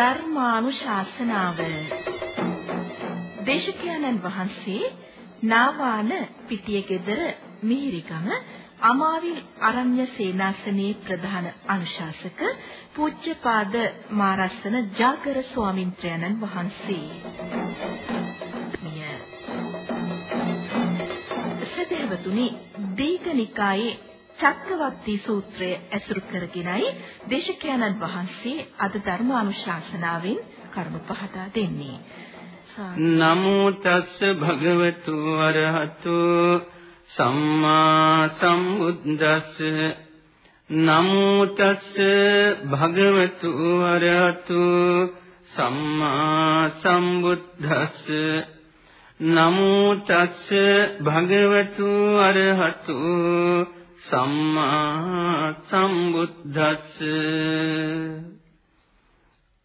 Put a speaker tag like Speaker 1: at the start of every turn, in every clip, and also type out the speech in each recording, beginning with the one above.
Speaker 1: ධර්මානුශාසනාව දේශකයන්න් වහන්සේ නාවාන පිටියගෙදර මිහිරිගම අමාවිල් අරණ්‍ය සේනාසනයේ ප්‍රධාන අනුශාසක පූජ්‍යපාද මාරස්සන ජාගර ස්වාමින්ත්‍රයන්න් වහන්සේ. සදහවතුනි දීඝනිකායේ චක්කවර්ති සූත්‍රය ඇසුරු කරගෙනයි දේශකයන්න් වහන්සේ අද ධර්මානුශාසනාවෙන් කරුණු පහදා දෙන්නේ.
Speaker 2: නමෝ තස්ස භගවතු අරහතු සම්මා සම්බුද්දස්ස නමෝ තස්ස භගවතු අරහතු සම්මා සම්බුද්දස්ස නමෝ තස්ස භගවතු අරහතු සම්මා සම්බුද්දස්ස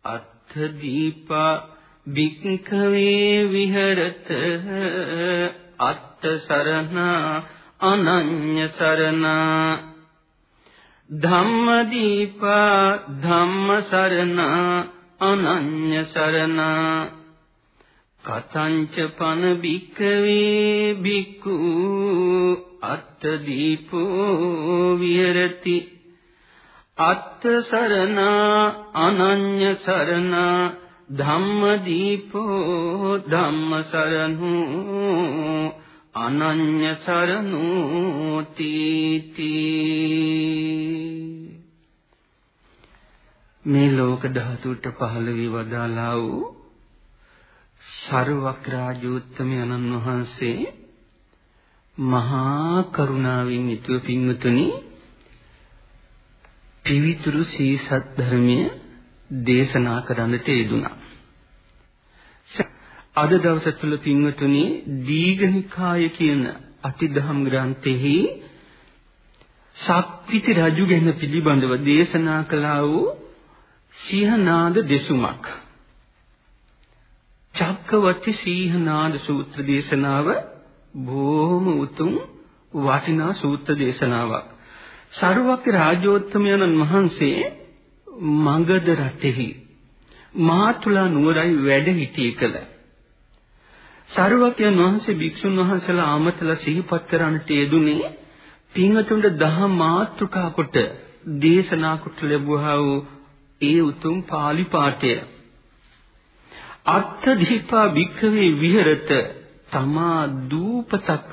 Speaker 2: අත්ථ දීපා භික්ඛවේ විහෙරත අත්ත සරණ අනඤ්‍ය සරණ ධම්ම දීපා ධම්ම සරණ අනඤ්‍ය සරණ කතංච පන භික්ඛවේ භික්ඛු අත්ත දීපෝ විහෙරති. අත්ත සරණ අනඤ්‍ය සරණ ධම්මදීපෝ ධම්මසරණු අනඤ්‍ය සරණු තීති. මේ ලෝක ධාතුවට පහළ වී වදාලා වූ සර්වක්‍රාජෝත්තමයන්න් වහන්සේ මහා කරුණාවෙන් යුතුව පින්වතුනි පිවිතුරු සීසත් ධර්මයේ දේශනා කරන්නට යෙදුනා. අද දවස තුල පින්වතුනි දීඝනිකාය කියන අතිදහම් ග්‍රන්ථෙහි සක්විති රජු ගැන පිළිබඳව දේශනා කළා වූ සිංහනාද දෙසුමක් චක්කවර්ති සිංහනාද සූත්‍ර දේශනාව බොහොම උතුම් වටිනා සූත්‍ර දේශනාවක්. සරුවක්ක රාජෝත්තමයන්න් වහන්සේ මගධ රටෙහි මාතුලා නුවරයි වැඩ සිටී කළ සරුවක්යන් වහන්සේ භික්ෂුන් වහන්සේලා ආමතලා සිහිපත් කරන්නට යෙදුනේ පින්වතුන්ට දහ මාතෘකා කොට දේශනා කොට ලැබුවා වූ ඒ උතුම් pāli පාඨය අත්ථ දීපා භික්ඛවේ විහෙරත තමා දූපතක්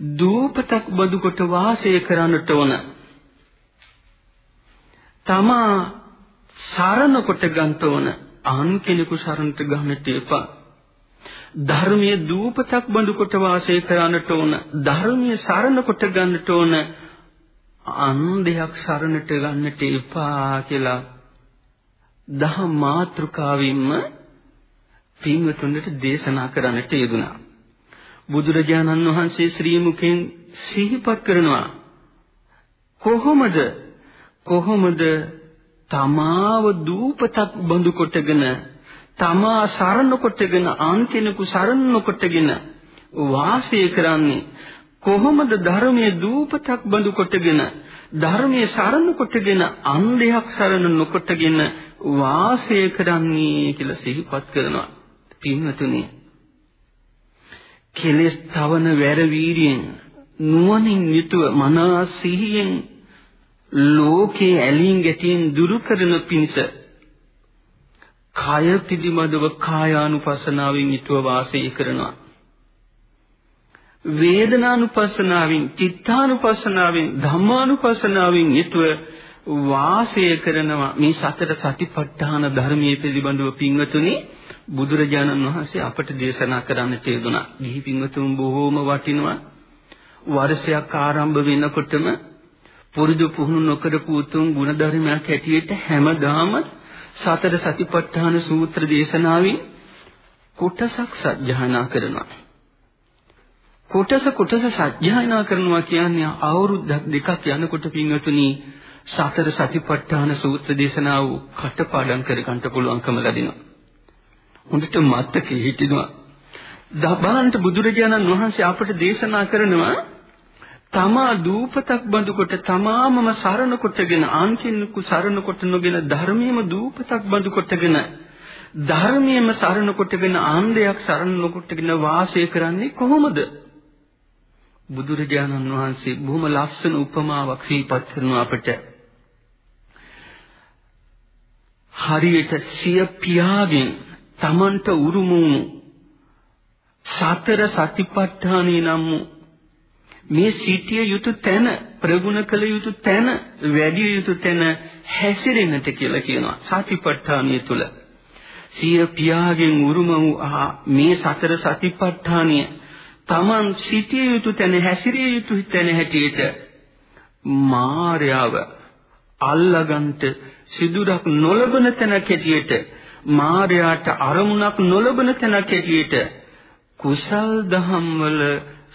Speaker 2: දූපතක් බදු කොට වාසය කරන්නට ඕන තමා සරණ කොට ගන්නට ඕන අන් කෙනෙකු සරණට ගන්නට එපා. ධර්මයේ දූපතක් බඳු කොට වාසය කරන්නට ඕන. ධර්මයේ සරණ කොට ගන්නට ඕන. අන් දෙයක් සරණට ගන්නට එපා කියලා දහ මාත්‍රකාවින්ම පින්වතුන්ට දේශනා කරන්නට යෙදුනා. බුදුරජාණන් වහන්සේ ශ්‍රී මුඛෙන් සිහිපත් කරනවා කොහොමද කොහොමද තමාව දූපතක් බඳු කොටගෙන තමා සරණ කොටගෙන ආන් කෙනෙකු සරණ කොටගෙන වාසය කරන්නේ කොහොමද ධර්මයේ දූපතක් බඳු කොටගෙන ධර්මයේ සරණ කොටගෙන අන්ධයක් සරණ නොකොටගෙන වාසය කරන්නේ කියලා සිහිපත් කරනවා. පින්වතුනි කෙලස් තවන වැර වීරියෙන් නුවණින් යුතුව මනස සිහියෙන් ලෝකේ ඇලීම් ගැටීම් දුරු කරන පිණිස කය පිළිබඳව කායානුපස්සනාවෙන් යුතුව වාසය කරනවා. වේදනානුපස්සනාවෙන් චිත්තානුපස්සනාවෙන් ධම්මානුපස්සනාවෙන් යුතුව වාසය කරනවා මේ සතර සතිපට්ඨාන ධර්මයේ පිළිබඳව පින්වතුනි බුදුරජාණන් වහන්සේ අපට දේශනා කරන්නට යෙදුනා. ගිහි පින්වතුන් බොහෝම වටිනවා. වර්ෂයක් ආරම්භ වෙනකොටම පුරුදු පුහුණු නොකරපු උතුම් ගුණධර්මයක් හැටියට හැමදාම සතර සතිපට්ඨාන සූත්‍ර දේශනාවේ කොටසක් සජ්ජායනා කරනවා. කොටස කොටස සජ්ජායනා කරනවා කියන්නේ අවුරුද්දක් දෙකක් යනකොට පින්වතුනි සතර සතිපට්ඨාන සූත්‍ර දේශනාව කටපාඩම් කර ගන්න පුළුවන්කම ලැබෙනවා. හොඳට මතකෙ හිටිනවා. දබාන්ත බුදුරජාණන් වහන්සේ අපට දේශනා කරනවා තමා දූපතක් බඳු කොට තමාමම සරණ කොටගෙන ආන් කෙනෙකු සරණ කොට නොගෙන ධර්මයේම දූපතක් බඳු කොටගෙන ධර්මයේම සරණ කොටගෙන ආන්දයක් සරණ නොකොටගෙන වාසය කරන්නේ කොහොමද? බුදුරජාණන් වහන්සේ බොහොම ලස්සන උපමාවක් සිහිපත් කරනවා අපට. හරියට සිය පියාගෙන් Tamanට උරුම වුණු සතර සතිපට්ඨානේ නම් මේ සිටිය යුතු තැන ප්‍රගුණ කළ යුතු තැන වැඩි යුතු තැන හැසිරෙන්නට කියලා කියනවා සතිපට්ඨානිය තුල. සිය පියාගෙන් උරුම වූ මේ සතර සතිපට්ඨානිය Taman සිටිය යුතු තැන හැසිරිය යුතු තැන හැටියට මායාව අල්ලගන්ට සිදුරක් නොලබන තැනක් හැටියට මායාට අරමුණක් නොලබන තැනක් හැටියට කුසල් දහම් වල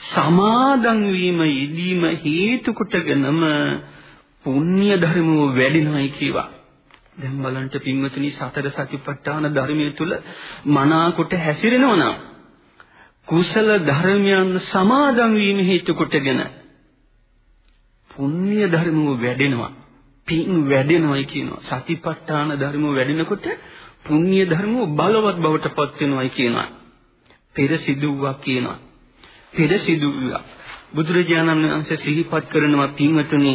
Speaker 2: සමාදන් වීම යෙදීම හේතු කොටගෙනම පුණ්‍ය ධර්මව වැඩිනවයි කියවා. දැන් බලන්න පින්වතුනි සතර සතිපට්ඨාන ධර්මයේ තුල මනාකොට හැසිරෙනවා නම් කුසල ධර්මයන් සමාදන් වීම හේතු කොටගෙන පුණ්‍ය ධර්මව වැඩෙනවා. පින් වැඩෙනවයි කියනවා. සතිපට්ඨාන ධර්මව වැඩෙනකොට පුණ්‍ය ධර්මව බලවත් බවට පත් වෙනවයි කියනවා. පෙර සිදුවක් කියනවා. පෙර සිදුවක්. බුදුරජාණන් වහන්සේ සිහිපත් කරනවා පින්වතුනි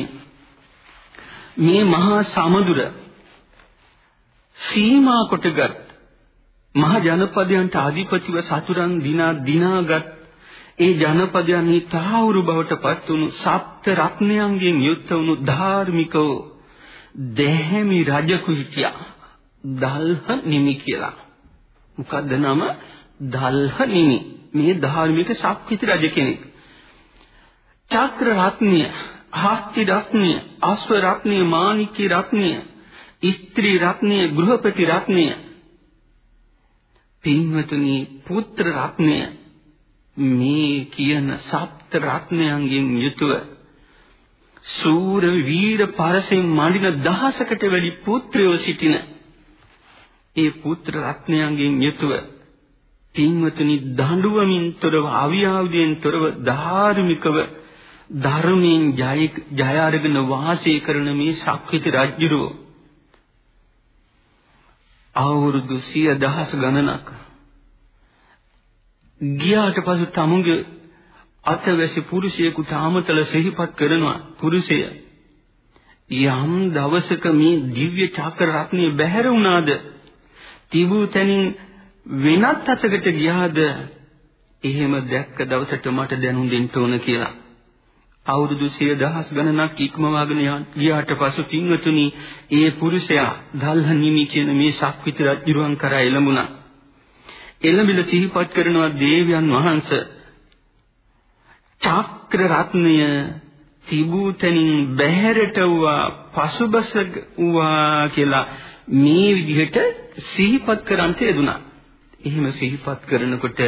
Speaker 2: මේ මහා සමුදුර සීමා කොටගත් මහ ජනපදයන්ට ආධිපතිව සතුරන් දිනා දිනාගත් ඒ ජනපදයන්හි තාවුරු බවට පත් වුණු සප්ත රත්නයන්ගෙන් යුක්ත වුණු ධාර්මිකව දෙහැමි රජකු හිටියා දල්හ නිමි කියලා. මොකද්ද නම? දල්හ නිමි. මේ ධාර්මික ශක්තිත රජ කෙනෙක්. චක්‍ර රත්නය, හස්ති රත්නය, අශ්ව රත්නය, මාණික්‍ය රත්නය, ස්ත්‍රී රත්නය, ගෘහපති රත්නය, පින්වතුනි පුත්‍ර රත්නය මේ කියන සප්ත රත්නයන්ගෙන් යුතුව සූර වීර පරසෙන් මඩින දහසකට වැඩි පුත්‍රයෝ සිටින ඒ පුත්‍ර රත්නයන්ගෙන් යුතුව පින්වතුනි දඬුවමින් තොරව අවියාවුදෙන් තොරව ධාර්මිකව ධර්මයෙන් ජය ජය අරගෙන වාසය කරන මේ ශක්විති රජුරෝ අවුරුදු 10000 ගණනක්. ගියාට පසු තමුගේ අතවැසි පුරුෂයෙකුට ආමතල සිහිපත් කරනවා පුරුෂය. යම් දවසක මේ දිව්‍ය චක්‍ර රත්නිය බැහැර වුණාද? තිබූ තැනින් වෙනත් අතකට ගියාද? එහෙම දැක්ක දවසට මට දැනුම් දෙන්න ඕන කියලා. අවුරුදු 10000 ගණනක් ඉක්මවාගෙන ගියාට පසු පින්වතුනි ඒ පුරුෂයා දල්හ නිමි කියන මේ ශක්විත රජුරුවන් කරා එළඹුණා එළඹිල සිහිපත් කරනවා දේවයන් වහන්සේ චක්‍ර රත්නය තිබූ තැනින් බැහැරට වූවා පසුබස වූවා කියලා මේ විදිහට සිහිපත් කරන්ට යෙදුනා. එහෙම සිහිපත් කරනකොට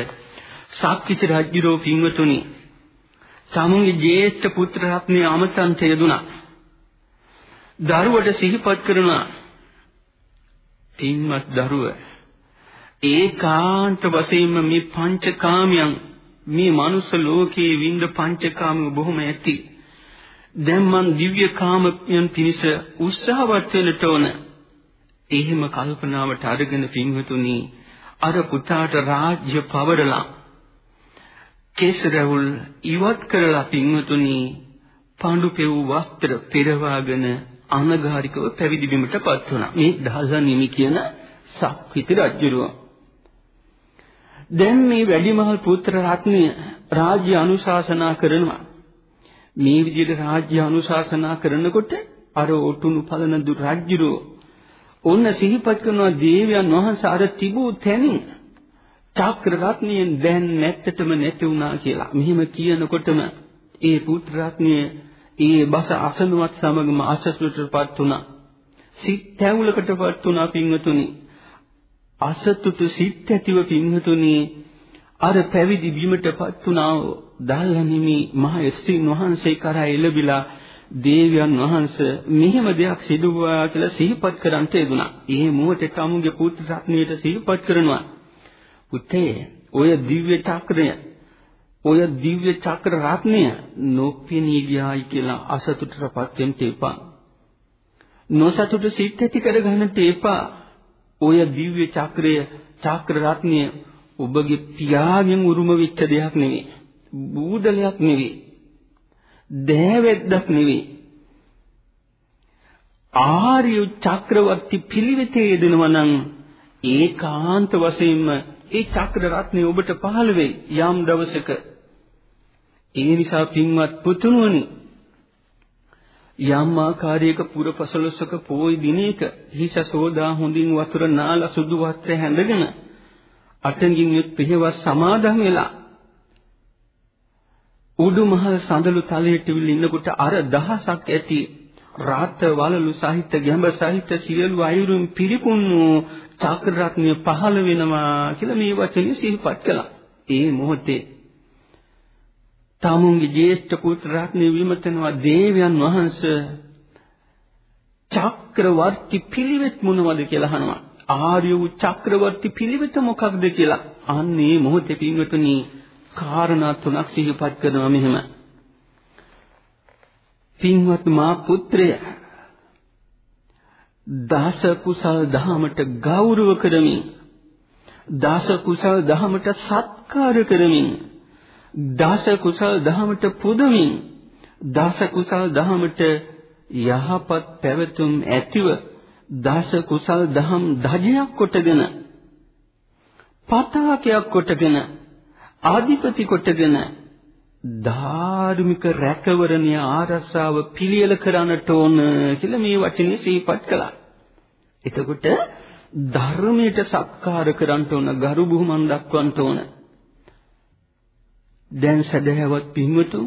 Speaker 2: සක්විති රජුරෝ පින්වතුනි තමුන්ගේ ජේෂ්ඨ පුත්‍ර රත්නය අමතන්ට යෙදුනා. දරුවට සිහිපත් කරනවා. පින්වත් දරුව ඒකාන්ත වශයෙන්ම මේ පංචකාමයන් මේ මනුස්ස ලෝකයේ විඳ පංචකාම බොහොම ඇති. දැන් මං දිව්‍ය කාමයන් පිණිස උත්සාහවත් වෙන්නට ඕන. එහෙම කල්පනාවට අරගෙන පින්වතුනි අර පුතාට රාජ්‍ය පවරලා කේසරවුල් ඉවත් කරලා පින්වතුනි පාඬු පෙව් වස්ත්‍ර පෙරවාගෙන අනගාരികව පැවිදි බිමටපත් වුණා. මේ දහසන් නිමි කියන සක්විති රජුරුව. දැන් මේ වැඩිමහල් පුත්‍ර රත්නය රාජ්‍ය අනුශාසනා කරනවා. මේ විදිහට රාජ්‍ය අනුශාසනා කරනකොට අර ඔටුනු පලන දු රජුරෝ ඔන්න සිහිපත් කරනවා දේවයන් වහන්සේ අර තිබූ තැනින් චක්‍ර රත්නයෙන් දැන් නැත්තටම නැති වුණා කියලා. මෙහිම කියනකොටම ඒ පුත්‍ර රත්නය ඒ බස අසනුවත් සමගම අසසුටපත් වුණා. සිත් තැවුලකටපත් වුණා පින්වතුනි. අසතුටු සිත් ඇතිව පින්වතුනි අර පැවිදි බිමටපත් වුණා දල්හනිමි මහ ස්ත්‍රීන් වහන්සේ කරා එළබිලා දේවයන් වහන්සේ මෙහෙම දෙයක් සිදු වුණා කියලා සිහිපත් කරන්ට යෙදුණා. ඒ මොහොතේ තමුගේ පුත්‍ර රත්නයට සිහිපත් කරනවා. පුතේ ඔය දිව්‍ය චක්‍රය ඔය දිව්‍ය චක්‍ර රත්නය නොපෙනී ගියායි කියලා අසතුටටපත් වෙන්න එපා. නොසතුට සිත් ඇති කරගන්නට එපා. ඔය දිව්‍ය චක්‍රය චක්‍ර රත්නය ඔබගේ පියාගෙන් උරුම වෙච්ච දෙයක් නෙවෙයි. බූදලයක් නෙවෙයි. දෑවැද්දක් නෙවෙයි. ආර්ය චක්‍රවර්ති පිළිවෙතේ යෙදෙනවා නම් ඒකාන්ත වශයෙන්ම ඒ චක්‍ර රත්නය ඔබට පහළ වෙයි යම් දවසක. ඒ නිසා පින්වත් පුතුණුවනි යම් ආකාරයක පුරපසළොස්වක පොයි දිනයක හිස සෝදා හොඳින් වතුර නාලා සුදු වස්ත්‍රය හැඳගෙන අටඟින් යුත් පිහවස් සමාදන් වෙලා උඩුමහල් සඳලු තලයට විල් ඉන්නකොට අර දහසක් ඇති රාත වලලු සහිත ගැඹ සහිත සියලු අයුරුන් පිරිපුන්නු චක්‍ර රත්නය පහළ වෙනවා කියලා මේ වචනේ සිහිපත් කළා. ඒ මොහොතේ tamunගේ ජේෂ්ඨ පුත්‍ර රත්නය විමතනවා දේවයන් වහන්සේ චක්‍රවර්ති පිළිවෙත් මොනවද කියලා අහනවා. ආර්ය වූ චක්‍රවර්ති පිළිවෙත මොකක්ද කියලා. අන්නේ මොහොතේ පින්වතුනි කාරණා තුනක් සිහිපත් කරනවා මෙහෙම. පින්වත් මා පුත්‍රය දාස කුසල් දහමට ගෞරව කරමින් දාස කුසල් දහමට සත්කාර කරමින් දාස කුසල් දහමට පුදමින් දාස කුසල් දහමට යහපත් පැවතුම් ඇතිව දාස කුසල් දහම් ධජයක් කොටගෙන පතාකයක් කොටගෙන ආධිපති කොටගෙන ධාර්මික රැකවරණය ආරස්සාව පිළියෙල කරන්නට ඕන කියලා මේ වචනේ සිහිපත් කළා. එතකොට ධර්මයට සත්කාර කරන්න ඕන, ගරු බුහුමන් දක්වන්න ඕන. දැන් සදහැවත් පින්වතුන්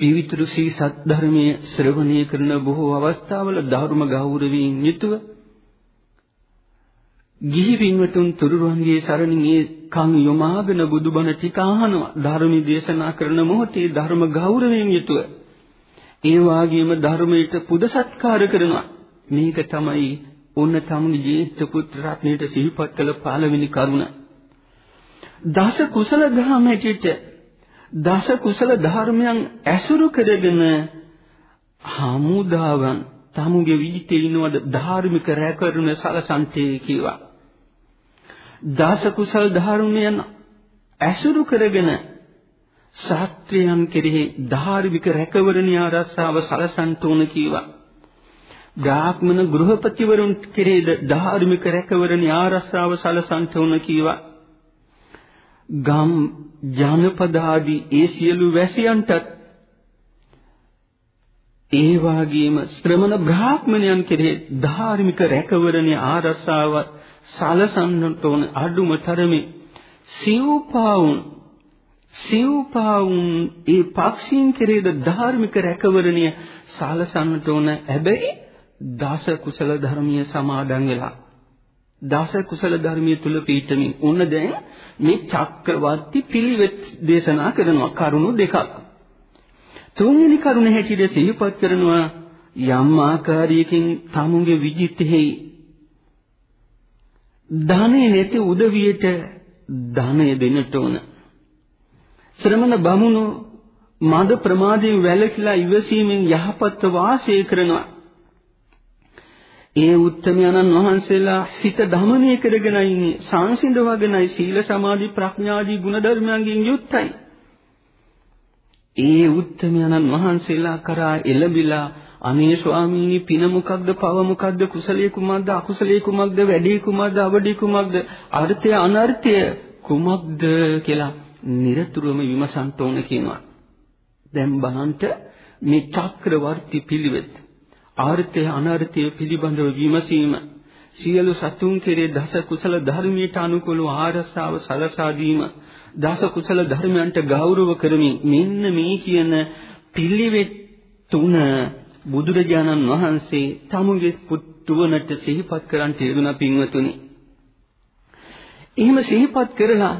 Speaker 2: පිවිතුරු සී සත්‍ය ධර්මයේ ශ්‍රවණය කරන බොහෝ අවස්ථාවල ධර්ම ගෞරවයෙන් යුතුව ගිහි පින්වතුන් තුරුරුවන්ගේ සරණින් ඒ කන් යොමාගෙන බුදුබණ ටික අහනවා. ධර්මී දේශනා කරන මොහොතේ ධර්ම ගෞරවයෙන් යුතුව. ඒ වාගේම ධර්මයට පුද සත්කාර කරනවා. මේක තමයි ඔන්න තමුනි ජේෂ්ඨ පුත්‍ර රත්නයට සිහිපත් කළ පළවෙනි කරුණ. දස කුසල දහම හැටියට දස කුසල ධර්මයන් ඇසුරු කරගෙන හමුදාවන් තමුගේ විජිතේ ඉනවද ධාර්මික රැකවරණ සලසන්තේ කියවා දාස කුසල් ධර්මයන් ඇසුරු කරගෙන ශාස්ත්‍රයන් කෙරෙහි ධාර්මික රැකවරණ ආරස්සාව සලසන්ට ඕන කීවා. බ්‍රාහ්මණ ගෘහපතිවරුන් කෙරෙහි ධාර්මික රැකවරණ ආරස්සාව සලසන්ට ඕන කීවා. ගම් ජනපද ආදී ඒ සියලු වැසියන්ටත් ඒ වාගේම ශ්‍රමණ බ්‍රාහ්මණයන් කෙරෙහි ධාර්මික රැකවරණ ආරස්සාව සලසන්නට ඕන අඩුම තරමේ. සිව්පාවුන් සිව්පාවුන් ඒ පක්ෂීන් කෙරෙහිද ධාර්මික රැකවරණය සලසන්නට ඕන. හැබැයි දස කුසල ධර්මීය සමාදන් වෙලා දස කුසල ධර්මීය තුල පීඨමින් උන්න දැන් මේ චක්‍රවර්ති පිළිවෙත් දේශනා කරනවා කරුණු දෙකක්. තුන්වෙනි කරුණ හැටියට සිහිපත් කරනවා යම් ආකාරයකින් තමුගේ විජිතෙහි ධනෙ නැති උදවියට ධනය දෙන්නට ඕන. ශ්‍රමණ බමුණු මද ප්‍රමාදයෙන් වැළකීලා ඉවසීමෙන් යහපත් වාසය කරනවා. ඒ උත්තමයන්න් වහන්සේලා සිත දමනය කරගෙනයි ඉන්නේ. සංසිඳවගෙනයි සීල සමාධි ප්‍රඥාදී ගුණධර්මයන්ගෙන් යුක්තයි. ඒ උත්තමයන්න් වහන්සේලා කරා එළඹිලා අනේ ස්වාමීනි පින මොකක්ද පව මොකක්ද කුසලයේ කුමක්ද අකුසලයේ කුමක්ද වැඩේ කුමක්ද අවඩේ කුමක්ද අර්ථය අනර්ථය කුමක්ද කියලා নিরතුරුවම විමසන්න ඕන කියනවා. දැන් බලන්න මේ චක්‍රවර්ති පිළිවෙත් ආර්ථය අනර්ථය පිළිබඳව විමසීම සියලු සතුන් කෙරේ දස කුසල ධර්මයට අනුකූලව ආරසාව සලසා දීම දස කුසල ධර්මයන්ට ගෞරව කරමින් මෙන්න මේ කියන පිළිවෙත් තුන බුදුරජාණන් වහන්සේ තමුගේ පුතුවනට සිහිපත් කරන් තේරුණා පින්වතුනි. එහෙම සිහිපත් කරලා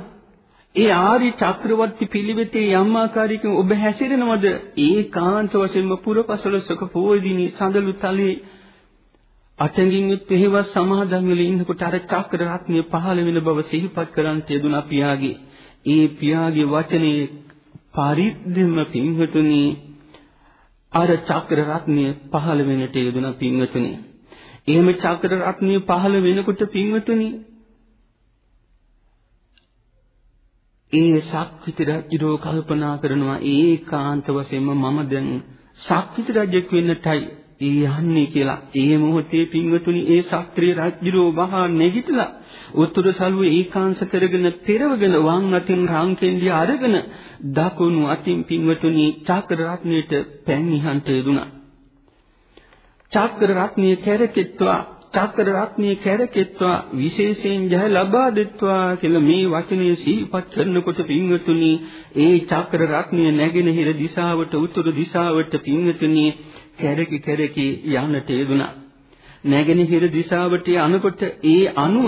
Speaker 2: ඒ ආරි චක්‍රවර්ති පිළිවෙතේ යම් ආකාරයකින් ඔබ හැසිරෙනවද ඒකාන්ත වශයෙන්ම පුරපසළොස්වක පොයදිනි සඳලු තලයේ අටඟින් යුත් පෙහෙවස් සමාදන් වෙලා ඉන්නකොට අර චක්‍ර රත්නය පහළ වෙන බව සිහිපත් කරන් තියදුනා පියාගේ ඒ පියාගේ වචනේ පරිද්දෙම පින්වතුනි අර චක්‍ර රත්නය පහළ වෙනට යෙදුන පින්වතුනි. එහෙම චක්‍ර රත්නය පහළ වෙනකොට පින්වතුනි ඒ ශක්විති රජුරෝ කල්පනා කරනවා ඒකාන්ත වශයෙන්ම මම දැන් ශක්විති රජෙක් වෙන්නටයි ඒ යන්නේ කියලා. ඒ මොහොතේ පින්වතුනි ඒ ශාස්ත්‍රීය රජුරෝ වහා නැගිටලා උතුරු සළුවේ ඒකාංශ කරගෙන පෙරවගෙන වම් අතින් රාංකෙන්දිය අරගෙන දකුණු අතින් පින්වතුනි චක්‍ර රත්නයේට පෑන් නිහන්ට යෙදුණා. චක්‍ර රත්නයේ කැරකෙත්වා චක්‍ර රත්නයේ කැරකෙත්වා විශේෂයෙන් ජය ලබා දෙත්වා කියලා මේ වචනේ සිහිපත් කරනකොට පින්වතුනි ඒ චක්‍ර රත්නය නැගෙනහිර දිශාවට උතුරු දිශාවට පින්වතුනි කැරකි කැරකි යන්නට යෙදුණා. නැගෙනහිර දිශාවට යනකොට ඒ අනුව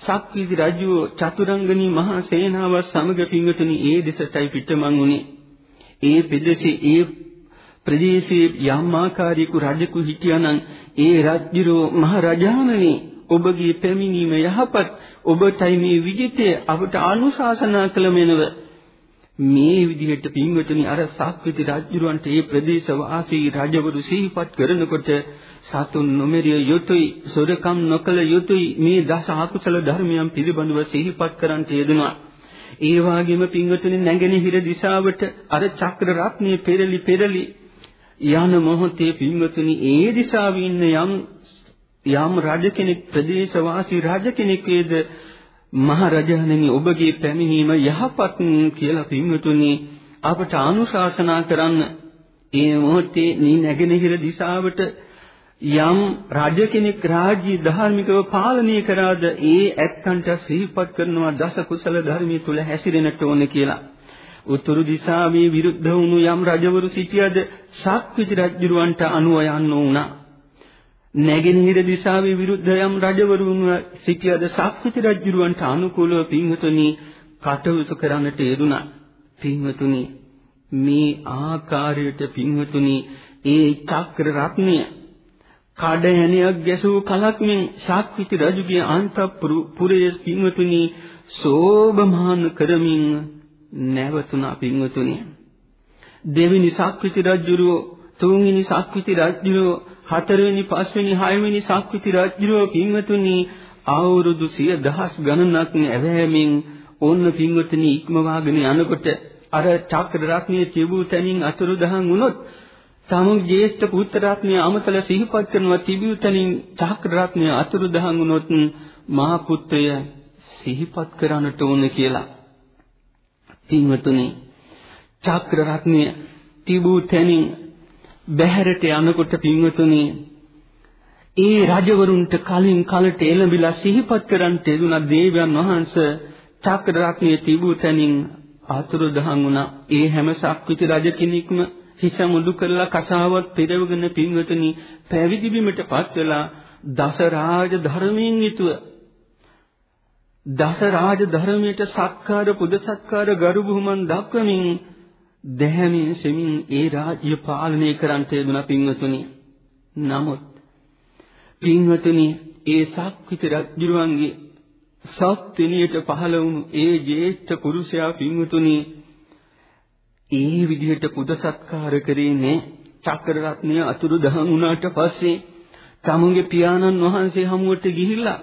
Speaker 2: සක්විති රජුව චතුරංගනී මහා සේනාව සමග පින්වතුනි ඒ දෙසටයි පිටමං උනේ. ඒ පෙදෙසේ ඒ ප්‍රදේශයේ යම් ආකාරයක රජෙකු හිටියානම් ඒ රජුරෝ මහ රජාණනි ඔබගේ පැමිණීම යහපත් ඔබටයි මේ විජිතය අපට අනුශාසනා කළ මෙනව මේ විදිහට පින්වතුනි අර සක්විති රජුරවන්ට මේ ප්‍රදේශ වාසී රජවරු සිහිපත් කරනකොට සතුන් නොමරිය යුතුයි සොරකම් නොකළ යුතුයි මේ දස අකුසල ධර්මයන් පිළිබඳව සිහිපත් කරන්ට යෙදුණා. ඒ වගේම පින්වතුනි නැගෙනහිර දිශාවට අර චක්‍ර රත්නයේ පෙරලි පෙරලි යන මොහොතේ පින්වතුනි ඒ දිශාවේ ඉන්න යම් යම් රජ කෙනෙක් ප්‍රදේශ වාසී රජ කෙනෙක් වේද මහරජාණනි ඔබගේ පැමිණීම යහපත් කියලා පින්වතුනි අපට අනුශාසනා කරන්න ඒ මොහොතේ නී නැගෙනහිර දිශාවට යම් රජ කෙනෙක් රාජ්‍ය ධාර්මිකව පාලනය කරාද ඒ ඇත්තන්ට සිහිපත් කරනවා දස කුසල ධර්මයේ තුල හැසිරෙන්නට ඕනේ කියලා. උතුරු දිශාවේ විරුද්ධ වුණු යම් රජවරු සිටියද ශක්විති රජුරවන්ට අනුව යන්න උනා. නැගෙනහිර දිශාවේ විරුද්ධ යම් රජවරුන් සිටියද ශක්විති රජුරවන්ට අනුකූලව පින්වතුනි කටයුතු කරන්නට යෙදුණා. පින්වතුනි මේ ආකාරයට පින්වතුනි ඒ චක්‍ර රත්නය කඩයණයක් ගැසූ කලක් මෙන් ශක්විති රජුගේ අන්තපුරයේ පින්වතුනි සෝභමාන කරමින් නැවතුණා පින්වතුනි දෙවිනි ශක්විති රජුරෝ තුන්වෙනි ශක්විති රජුරෝ හතරවෙනි පස්වෙනි හයවෙනි ශක්විති රජුරෝ පින්වතුනි අවුරුදු සිය දහස් ගණනක් ඇවෑමෙන් ඕන්න පින්වතුනි ඉක්මවාගෙන යනකොට අර චක්‍ර රත්නයේ තිබූ තැනින් අතුරුදහන් වුණොත් තමුන් ජේෂ්ඨ පුත්‍ර රත්නය අමතල සිහිපත් කරනවා තිබූ තැනින් චක්‍ර රත්නය අතුරුදහන් වුණොත් මහ පුත්‍රය සිහිපත් කරන්නට ඕන කියලා. පින්වතුනි චක්‍ර රත්නය තිබූ තැනින් බැහැරට යනකොට පින්වතුනි ඒ රජවරුන්ට කලින් කලට එළඹිලා සිහිපත් කරන්ට යෙදුනා දේවයන් වහන්සේ චක්‍ර රත්නයේ තිබූ තැනින් අතුරුදහන් වුණා. ඒ හැම සක්විති රජ කෙනෙක්ම හිස මුඩු කරලා කසාවත් පෙරවගෙන පින්වතුනි පැවිදි බිමටපත් වෙලා දස රාජ ධර්මයෙන් යුතුව දස රාජ ධර්මයට සක්කාර පුද සක්කාර ගරු බුහුමන් දක්වමින් දැහැමින් සෙමින් ඒ රාජ්‍ය පාලනය කරන්ට යෙදුණා පින්වතුනි. නමුත් පින්වතුනි ඒ සක්විත රජුරුවන්ගේ සත්ත්වනියට පහළ වුණු ඒ ජේෂ්ඨ පුරුෂයා පින්වතුනි ඒ විදිහට පුද සත්කාර කරේ චක්‍ර රත්නය අතුරු දහන් වුණාට පස්සේ තමුන්ගේ පියාණන් වහන්සේ හමුවට ගිහිල්ලා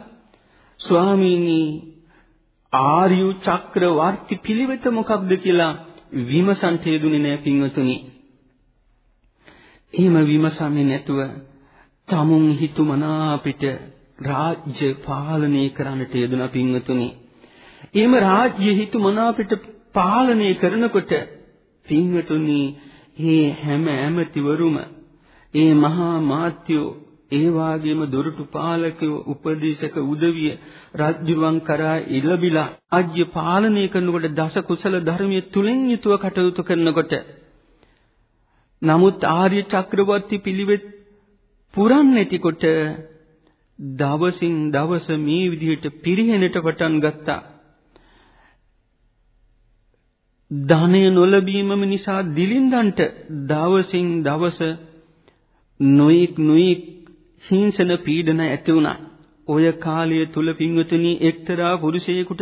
Speaker 2: ස්වාමීනි ආර්ය චක්‍රවර්ති පිළිවෙත මොකක්ද කියලා විමසන්ට යෙදුනේ නෑ පින්වතුනි. එහෙම විමසන්නේ නැතුව තමුන් හිතුමනා අපිට රාජ්‍ය පාලනය කරන්නට යෙදුනා පින්වතුනි. එහෙම රාජ්‍ය හිතුමනා අපිට පාලනය කරනකොට පින්වතුනි මේ හැම ඇමතිවරුම ඒ මහා මාත්‍යෝ ඒ වාගේම දොරටු පාලකයෝ උපදේශක උදවිය රජුරුවන් කරා ඉලබිලා රාජ්‍ය පාලනය කරනකොට දස කුසල ධර්මයේ තුලින් යුතුව කටයුතු කරනකොට නමුත් ආර්ය චක්‍රවර්ති පිළිවෙත් පුරන්නේටිකොට දවසින් දවස මේ විදිහට පිරිහෙනට පටන් ගත්තා. ධනය නොලැබීමම නිසා දිලින්දන්ට දවසින් දවස නොයික් නොයික් හිංසන පීඩන ඇති වුණා. ඔය කාලය තුල පින්වතුනි එක්තරා පුරුෂයෙකුට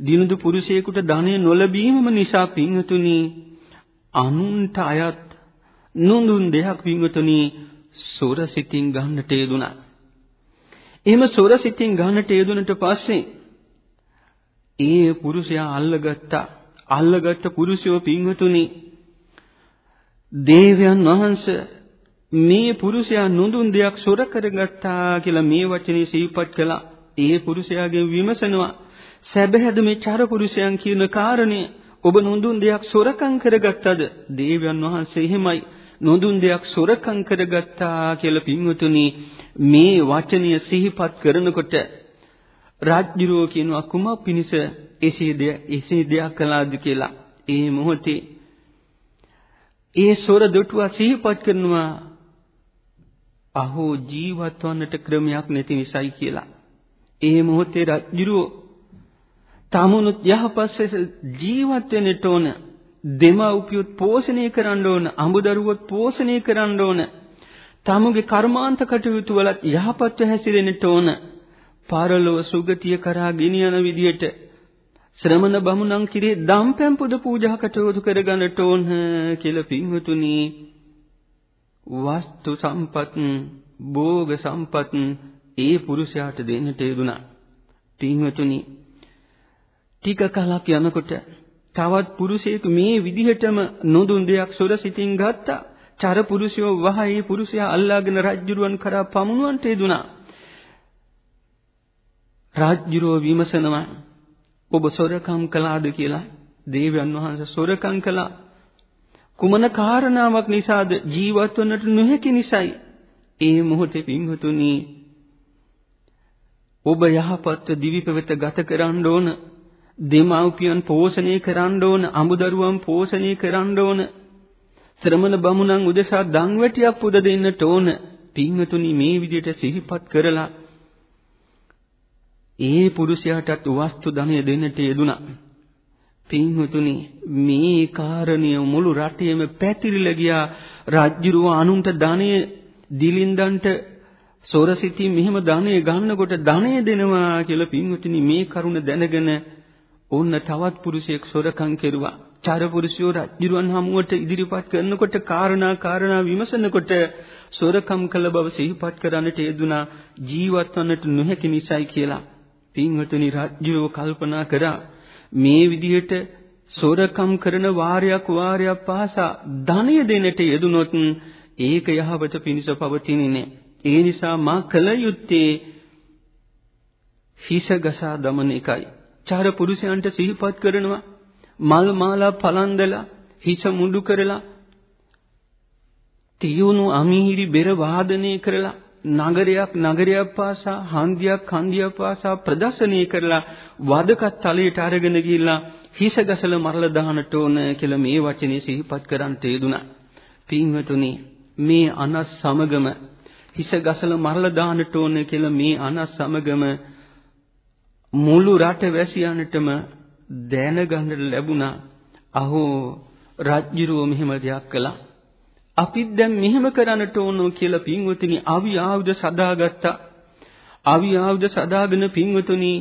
Speaker 2: දිනුදු පුරුෂයෙකුට ධනය නොලැබීමම නිසා පින්වතුනි අනුන්ට අයත් නුඳුන් දෙයක් පින්වතුනි සොර සිතින් ගන්නට යෙදුණා. එහෙම සොර සිතින් ගන්නට යෙදුනට පස්සේ ඒ පුරුෂයා අල්ලගත්තා. අල්ලගත්ත පුරුෂයෝ පින්වතුනි දේවයන් වහන්සේ මේ පුරුෂයා නුඳුන් දෙයක් සොර කරගත්තා කියලා මේ වචනේ සිහිපත් කළා. ඒ පුරුෂයාගෙන් විමසනවා සැබෑද මේ චර පුරුෂයන් කියන කාරණය ඔබ නුඳුන් දෙයක් සොරකම් කරගත්තද? දේවයන් වහන්සේ එහෙමයි. නොදුන් දෙයක් සොරකම් කරගත්තා කියලා පින්වතුනි මේ වචනය සිහිපත් කරනකොට රාජ්‍යරෝ කියනවා කුමක් පිණිස එසේ දෙය එසේ දෙයක් කළාද කියලා ඒ මොහොතේ ඒ සොර දොටුවා සිහිපත් කරනවා අහෝ ජීවත් වන්නට ක්‍රමයක් නැති නිසායි කියලා ඒ මොහොතේ රාජ්‍යරෝ තමනුත් යහපස්සේ ජීවත් වෙන්නට ඕන දෙමව්පියොත් පෝෂණය කරන්න ඕන, අඹදරුවොත් පෝෂණය කරන්න ඕන. තමුගේ කර්මාන්ත කටයුතු වලත් යහපත්ව හැසිරෙන්නට ඕන. පාරලෝ සුගතිය කරා ගෙනියන විදියට ශ්‍රමණ බමුණන් කිරේ දම්පැන් පුද පූජා කටයුතු කරගන්නට ඕන කියලා පින්වතුනි වස්තු සම්පත් භෝග සම්පත් ඒ පුරුෂයාට දෙන්නට යෙදුනා. පින්වතුනි ටික කලක් යනකොට තවත් පුරුෂයෙකු මේ විදිහටම නොදුන් දෙයක් සොර සිතින් ගත්තා. චර පුරුෂයෝ වහයි පුරුෂයා අල්ලාගෙන රජ්ජුරුවන් කරා පමුණුවන්ට යෙදුනා. රාජ්‍යරෝ විමසනවා ඔබ සොරකම් කළාද කියලා දේවයන් වහන්සේ සොරකම් කළා කුමන කාරණාවක් නිසාද ජීවත් වන්නට නොහැකි නිසායි ඒ මොහොතේ පින්වතුනි ඔබ යහපත් දිවි පෙවත ගත කරන්න ඕන දෙමව්පියන් පෝෂණය කරන්න ඕන, අඹදරුවන් පෝෂණය කරන්න ඕන. ශ්‍රමණ බමුණන් උදෙසා දන්වැටියක් පුද දෙන්නට ඕන. පින්වතුනි මේ විදිහට සිහිපත් කරලා ඒ පුරුෂයාටත් වස්තු ධනය දෙන්නට යෙදුණා. පින්වතුනි මේ කාරණය මුළු රටේම පැතිරිලා ගියා. රාජ්‍යරුව අනුන්ට ධනය දිලින්දන්ට සොරසිතින් මෙහෙම ධනය ගන්නකොට ධනය දෙනවා කියලා පින්වතුනි මේ කරුණ දැනගෙන ඕන්න තවත් පුරුෂයෙක් සොරකම් කෙරුවා. චාර පුරුෂයෝ රජුරුවන් හමුවට ඉදිරිපත් කරනකොට කාරණා කාරණා විමසනකොට සොරකම් කළ බව සිහිපත් කරන්නට යෙදුනා ජීවත් වන්නට නොහැකි නිසායි කියලා. පින්වතුනි රජුරෝ කල්පනා කරා මේ විදිහට සොරකම් කරන වාරයක් වාරයක් පාසා ධනය දෙන්නට යෙදුනොත් ඒක යහපත පිණිස පවතින්නේ නැහැ. ඒ නිසා මා කල යුත්තේ හිස ගසා දමන එකයි. චාර පුරුෂයන්ට සිහිපත් කරනවා මල් මාලා පලන්දලා හිස මුඩු කරලා තියුණු අමීහිරි බෙර වාදනය කරලා නගරයක් නගරයක් පාසා හන්දියක් හන්දියක් පාසා ප්‍රදර්ශනය කරලා වදකත් තලයට අරගෙන ගිහිල්ලා හිස ගසලා මරලා දාන්නට ඕන කියලා මේ වචනේ සිහිපත් කරන් තේදුනා. පින්වතුනි මේ අනස් සමගම හිස ගසලා මරලා දාන්නට ඕන කියලා මේ අනස් සමගම මුළු රට වැසියන්ටම දැනගන්න ලැබුණා අහෝ රජ්ජුරුව මෙහෙම දෙයක් කළා අපිත් දැන් මෙහෙම කරන්නට ඕන කියලා පින්වතුනි අවි ආයුධ සදාගත්තා. අවි ආයුධ සදාගෙන පින්වතුනි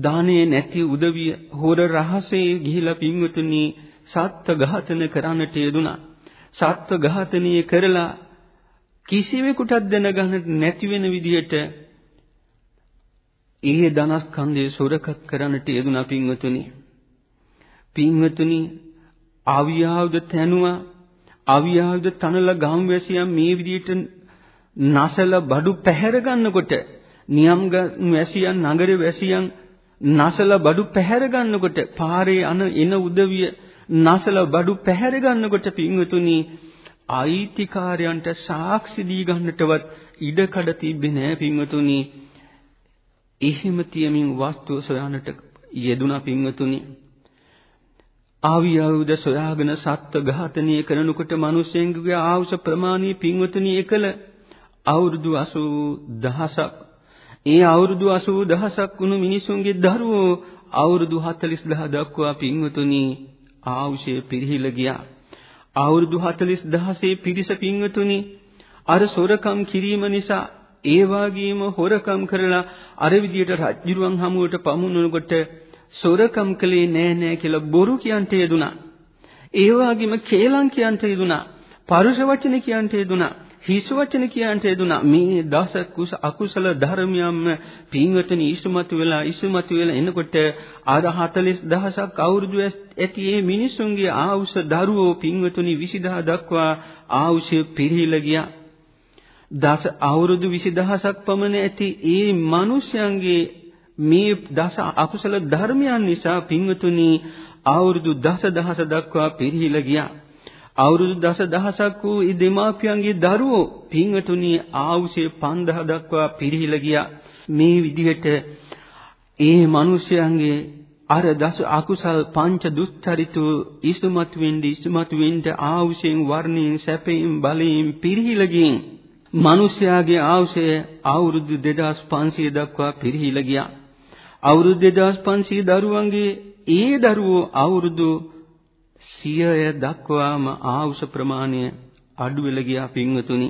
Speaker 2: දානේ නැති උදවිය හොර රහසේ ගිහිලා පින්වතුනි සත්ත්ව ඝාතන කරන්නට යෙදුනා සත්ත්ව ඝාතනීය කරලා කිසිවෙකුටත් දැනගන්නට නැති වෙන විදිහට ඒ ධනස්කන්ධය සොරකත් කරන්නට යෙදුනා පින්වතුනි. පින්වතුනි ආවියාවද තැනුවා. ආවියාවද තනලා ගම් වැසියන් මේ විදිහට නසල බඩු පැහැර ගන්නකොට නියම් වැසියන් නගර වැසියන් නසල බඩු පැහැර ගන්නකොට පාරේ අන එන උදවිය නසල බඩු පැහැර ගන්නකොට පින්වතුනි අයිතිකාරයන්ට සාක්ෂි දී ගන්නටවත් ඉඩකඩ තිබෙන්නේ නැහැ පින්වතුනි එහෙම තියමින් වස්තුව සොයන්නට යෙදුනා පින්වතුනි. ආවි ආයුධ සොයාගෙන සත්ත්ව ඝාතනය කරනකොට මිනිසෙන්ගේ ආවුස ප්‍රමාණී පින්වතුනි එකල අවුරුදු 80000ක් ඒ අවුරුදු 80000ක් වුණු මිනිසුන්ගේ දරුවෝ අවුරුදු 40000 දක්වා පින්වතුනි ආවුෂේ පිරිහිලා ගියා. අවුරුදු 40000 පිරිස පින්වතුනි අර සොරකම් කිරීම නිසා ඒ වාගේම හොරකම් කරලා අර විදියට රජුරුවන් හමුවට පමුණුනකොට සොරකම් කළේ නෑ නෑ කියලා බොරු කියන්ට යෙදුනා. ඒ වගේම කේලම් කියන්ට යෙදුනා. පරුෂ වචන කියන්ට යෙදුනා. හිස් වචන කියන්ට යෙදුනා. මේ දස කුස අකුසල ධර්මයන්ම පින්වතුනි ඉස්මතු වෙලා ඉස්මතු වෙලා එනකොට අර 40000ක් අවුරුදු ඇති මේ මිනිසුන්ගේ ආයුෂ දරුවෝ පින්වතුනි 20000 දක්වා ආයුෂ පිරීලා ගියා. දස අවුරුදු 20000ක් පමණ ඇති ඒ මිනිසයන්ගේ මේ දස අකුසල ධර්මයන් නිසා පින්වතුනි අවුරුදු දසදහස දක්වා පිරිහිලා ගියා. අවුරුදු දසදහසක් වූ ඒ දෙමාපියන්ගේ දරුවෝ පින්වතුනි ආවුසේ 5000 දක්වා පිරිහිලා ගියා. මේ විදිහට ඒ මිනිසයන්ගේ අර දස අකුසල් පංච දුස්චරිතෝ ඉස්මතු වෙන්නේ ඉස්මතු වෙන්නේ ආවුෂයෙන් වර්ණයෙන් සැපයෙන් බලයෙන් පිරිහිලා ගින් මිනිසයාගේ ආවුෂය අවුරුදු 2500 දක්වා පිරිහිලා ගියා. අවුරුදු 2500 දරුවන්ගේ ඒ දරුවෝ අවුරුදු 100 දක්වාම ආවුෂ ප්‍රමාණය අඩු වෙලා ගියා පින්වතුනි.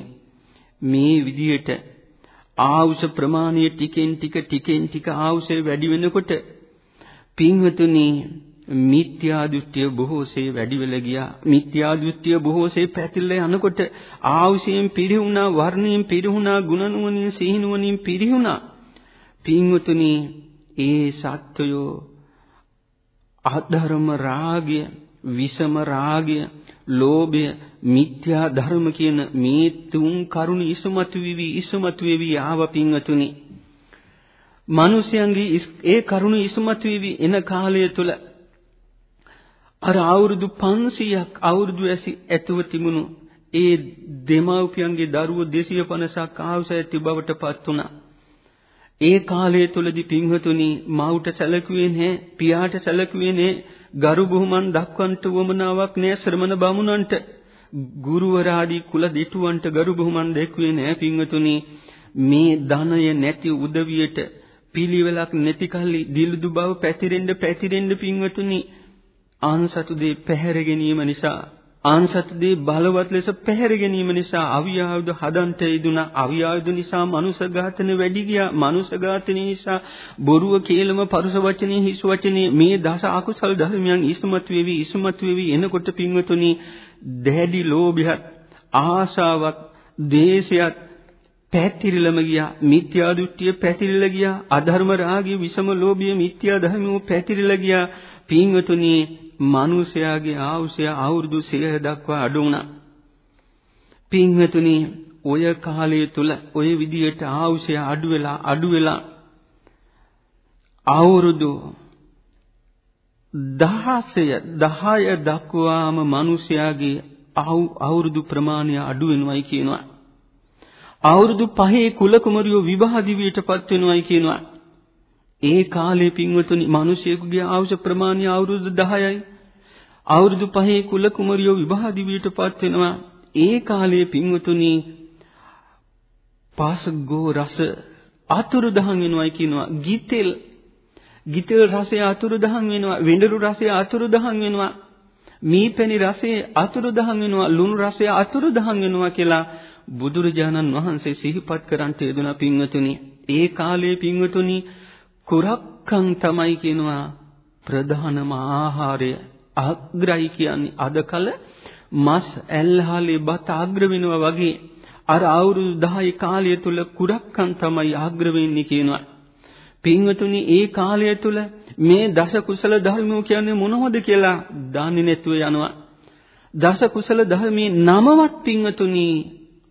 Speaker 2: මේ විදිහට ආවුෂ ප්‍රමාණය ටිකෙන් ටික ටිකෙන් ටික ආවුෂය වැඩි වෙනකොට පින්වතුනි මිත්‍යා දෘෂ්ටිය බොහෝසේ වැඩි වෙලා ගියා. මිත්‍යා දෘෂ්ටිය බොහෝසේ පැතිරලා යනකොට ආවුෂයෙන් පිරිහුණා, වර්ණයෙන් පිරිහුණා, ගුණනුවණින් සිහිනුවණින් පිරිහුණා. පින්වතුනි ඒ සත්වයෝ අධර්ම රාගය, විෂම රාගය, ලෝභය, මිත්‍යා ධර්ම කියන මේ තුන් කරුණ ඉසමතු විවි ඉසමතු වෙවි ආව පින්වතුනි. මිනිසයන්ගේ ඒ කරුණ ඉසමතු විවි එන කාලය තුල අර අවුරුදු 500ක් අවුරුදු ඇතුව තිබුණු ඒ දෙමව්පියන්ගේ දරුවෝ 250ක් ආවුස ඇති බවට පත් වුණා. ඒ කාලය තුලදී පින්වතුනි මවුට සැලකුවේ නැහැ පියාට සැලකුවේ නැහැ ගරු බුහුමන් දක්වන්නට වමනාවක් නැහැ ශ්‍රමණ බමුණන්ට. ගුරුවරාදී කුල දිටුවන්ට ගරු බුහුමන් දැක්ුවේ නැහැ පින්වතුනි. මේ ධනය නැති උදවියට පිළිවෙලක් නැති කල්ලි දිලුදු බව පැතිරෙන්න පැතිරෙන්න පින්වතුනි. ආන්සතු දේ පැහැර ගැනීම නිසා ආන්සත්දී බලවත් ලෙස පැහැර ගැනීම නිසා අවියායුධ හදන්ට යෙදුනා අවියායුධ නිසා මනුෂ්‍ය ඝාතන වැඩි ගියා. මනුෂ්‍ය ඝාතන නිසා බොරුව කේලම පරුස වචනේ හිස් වචනේ මේ දස අකුසල ධර්මයන් ඉස්මතු වෙවි ඉස්මතු වෙවි එනකොට පින්වතුනි දැඩි ලෝභයත් ආශාවක් දේශයත් පැතිරිලම ගියා. මිත්‍යා දෘෂ්ටිය පැතිරිලා ගියා. අධර්ම රාගය විසම ලෝභය මිත්‍යා ධර්මෝ පැතිරිලා ගියා. පින්වතුනි මිනිසයාගේ ආයුෂය අවුරුදු 100 දක්වා අඩු වුණා. පින්වතුනි ඔය කාලය තුල ඔය විදියට ආයුෂය අඩු වෙලා අඩු වෙලා අවුරුදු 16 10 දක්වාම මිනිසයාගේ අවුරුදු ප්‍රමාණය අඩු වෙනවයි කියනවා. අවුරුදු 5 කුල කුමරියෝ විවාහ දිවියටපත් වෙනවයි කියනවා. ඒ කාලේ පින්වතුනි මිනිසියෙකුගේ ආයුෂ ප්‍රමාණය අවුරුදු 10යි. අවුරුදු 5 කුල කුමරියෝ විවාහ දිවියටපත් වෙනවා. ඒ කාලේ පින්වතුනි පාසගෝ රස අතුරුදහන් වෙනවයි කියනවා. ගිතෙල් ගිතෙල් රසය අතුරුදහන් වෙනවා. වෙඬරු රසය අතුරුදහන් වෙනවා. මීපැණි රසය අතුරුදහන් වෙනවා. ලුණු රසය අතුරුදහන් වෙනවා කියලා බුදුරජාණන් වහන්සේ සිහිපත් කරන්ට යෙදුනා පින්වතුනි. ඒ කාලේ පින්වතුනි කුරක්කන් තමයි කියනවා ප්‍රධානම ආහාරය. අග්‍රයි කියන්නේ අද කල මස් ඇල්හාලේ බත අග්‍ර වෙනවා වගේ. අර අවුරුදු 10 කාලය තුල කුරක්කන් තමයි අග්‍ර වෙන්නේ කියනවා. පින්වතුනි ඒ කාලය තුල මේ දස කුසල ධර්මෝ කියන්නේ මොනවද කියලා දන්නේ නැතුව යනවා. දස කුසල ධර්මයේ නමවත් පින්වතුනි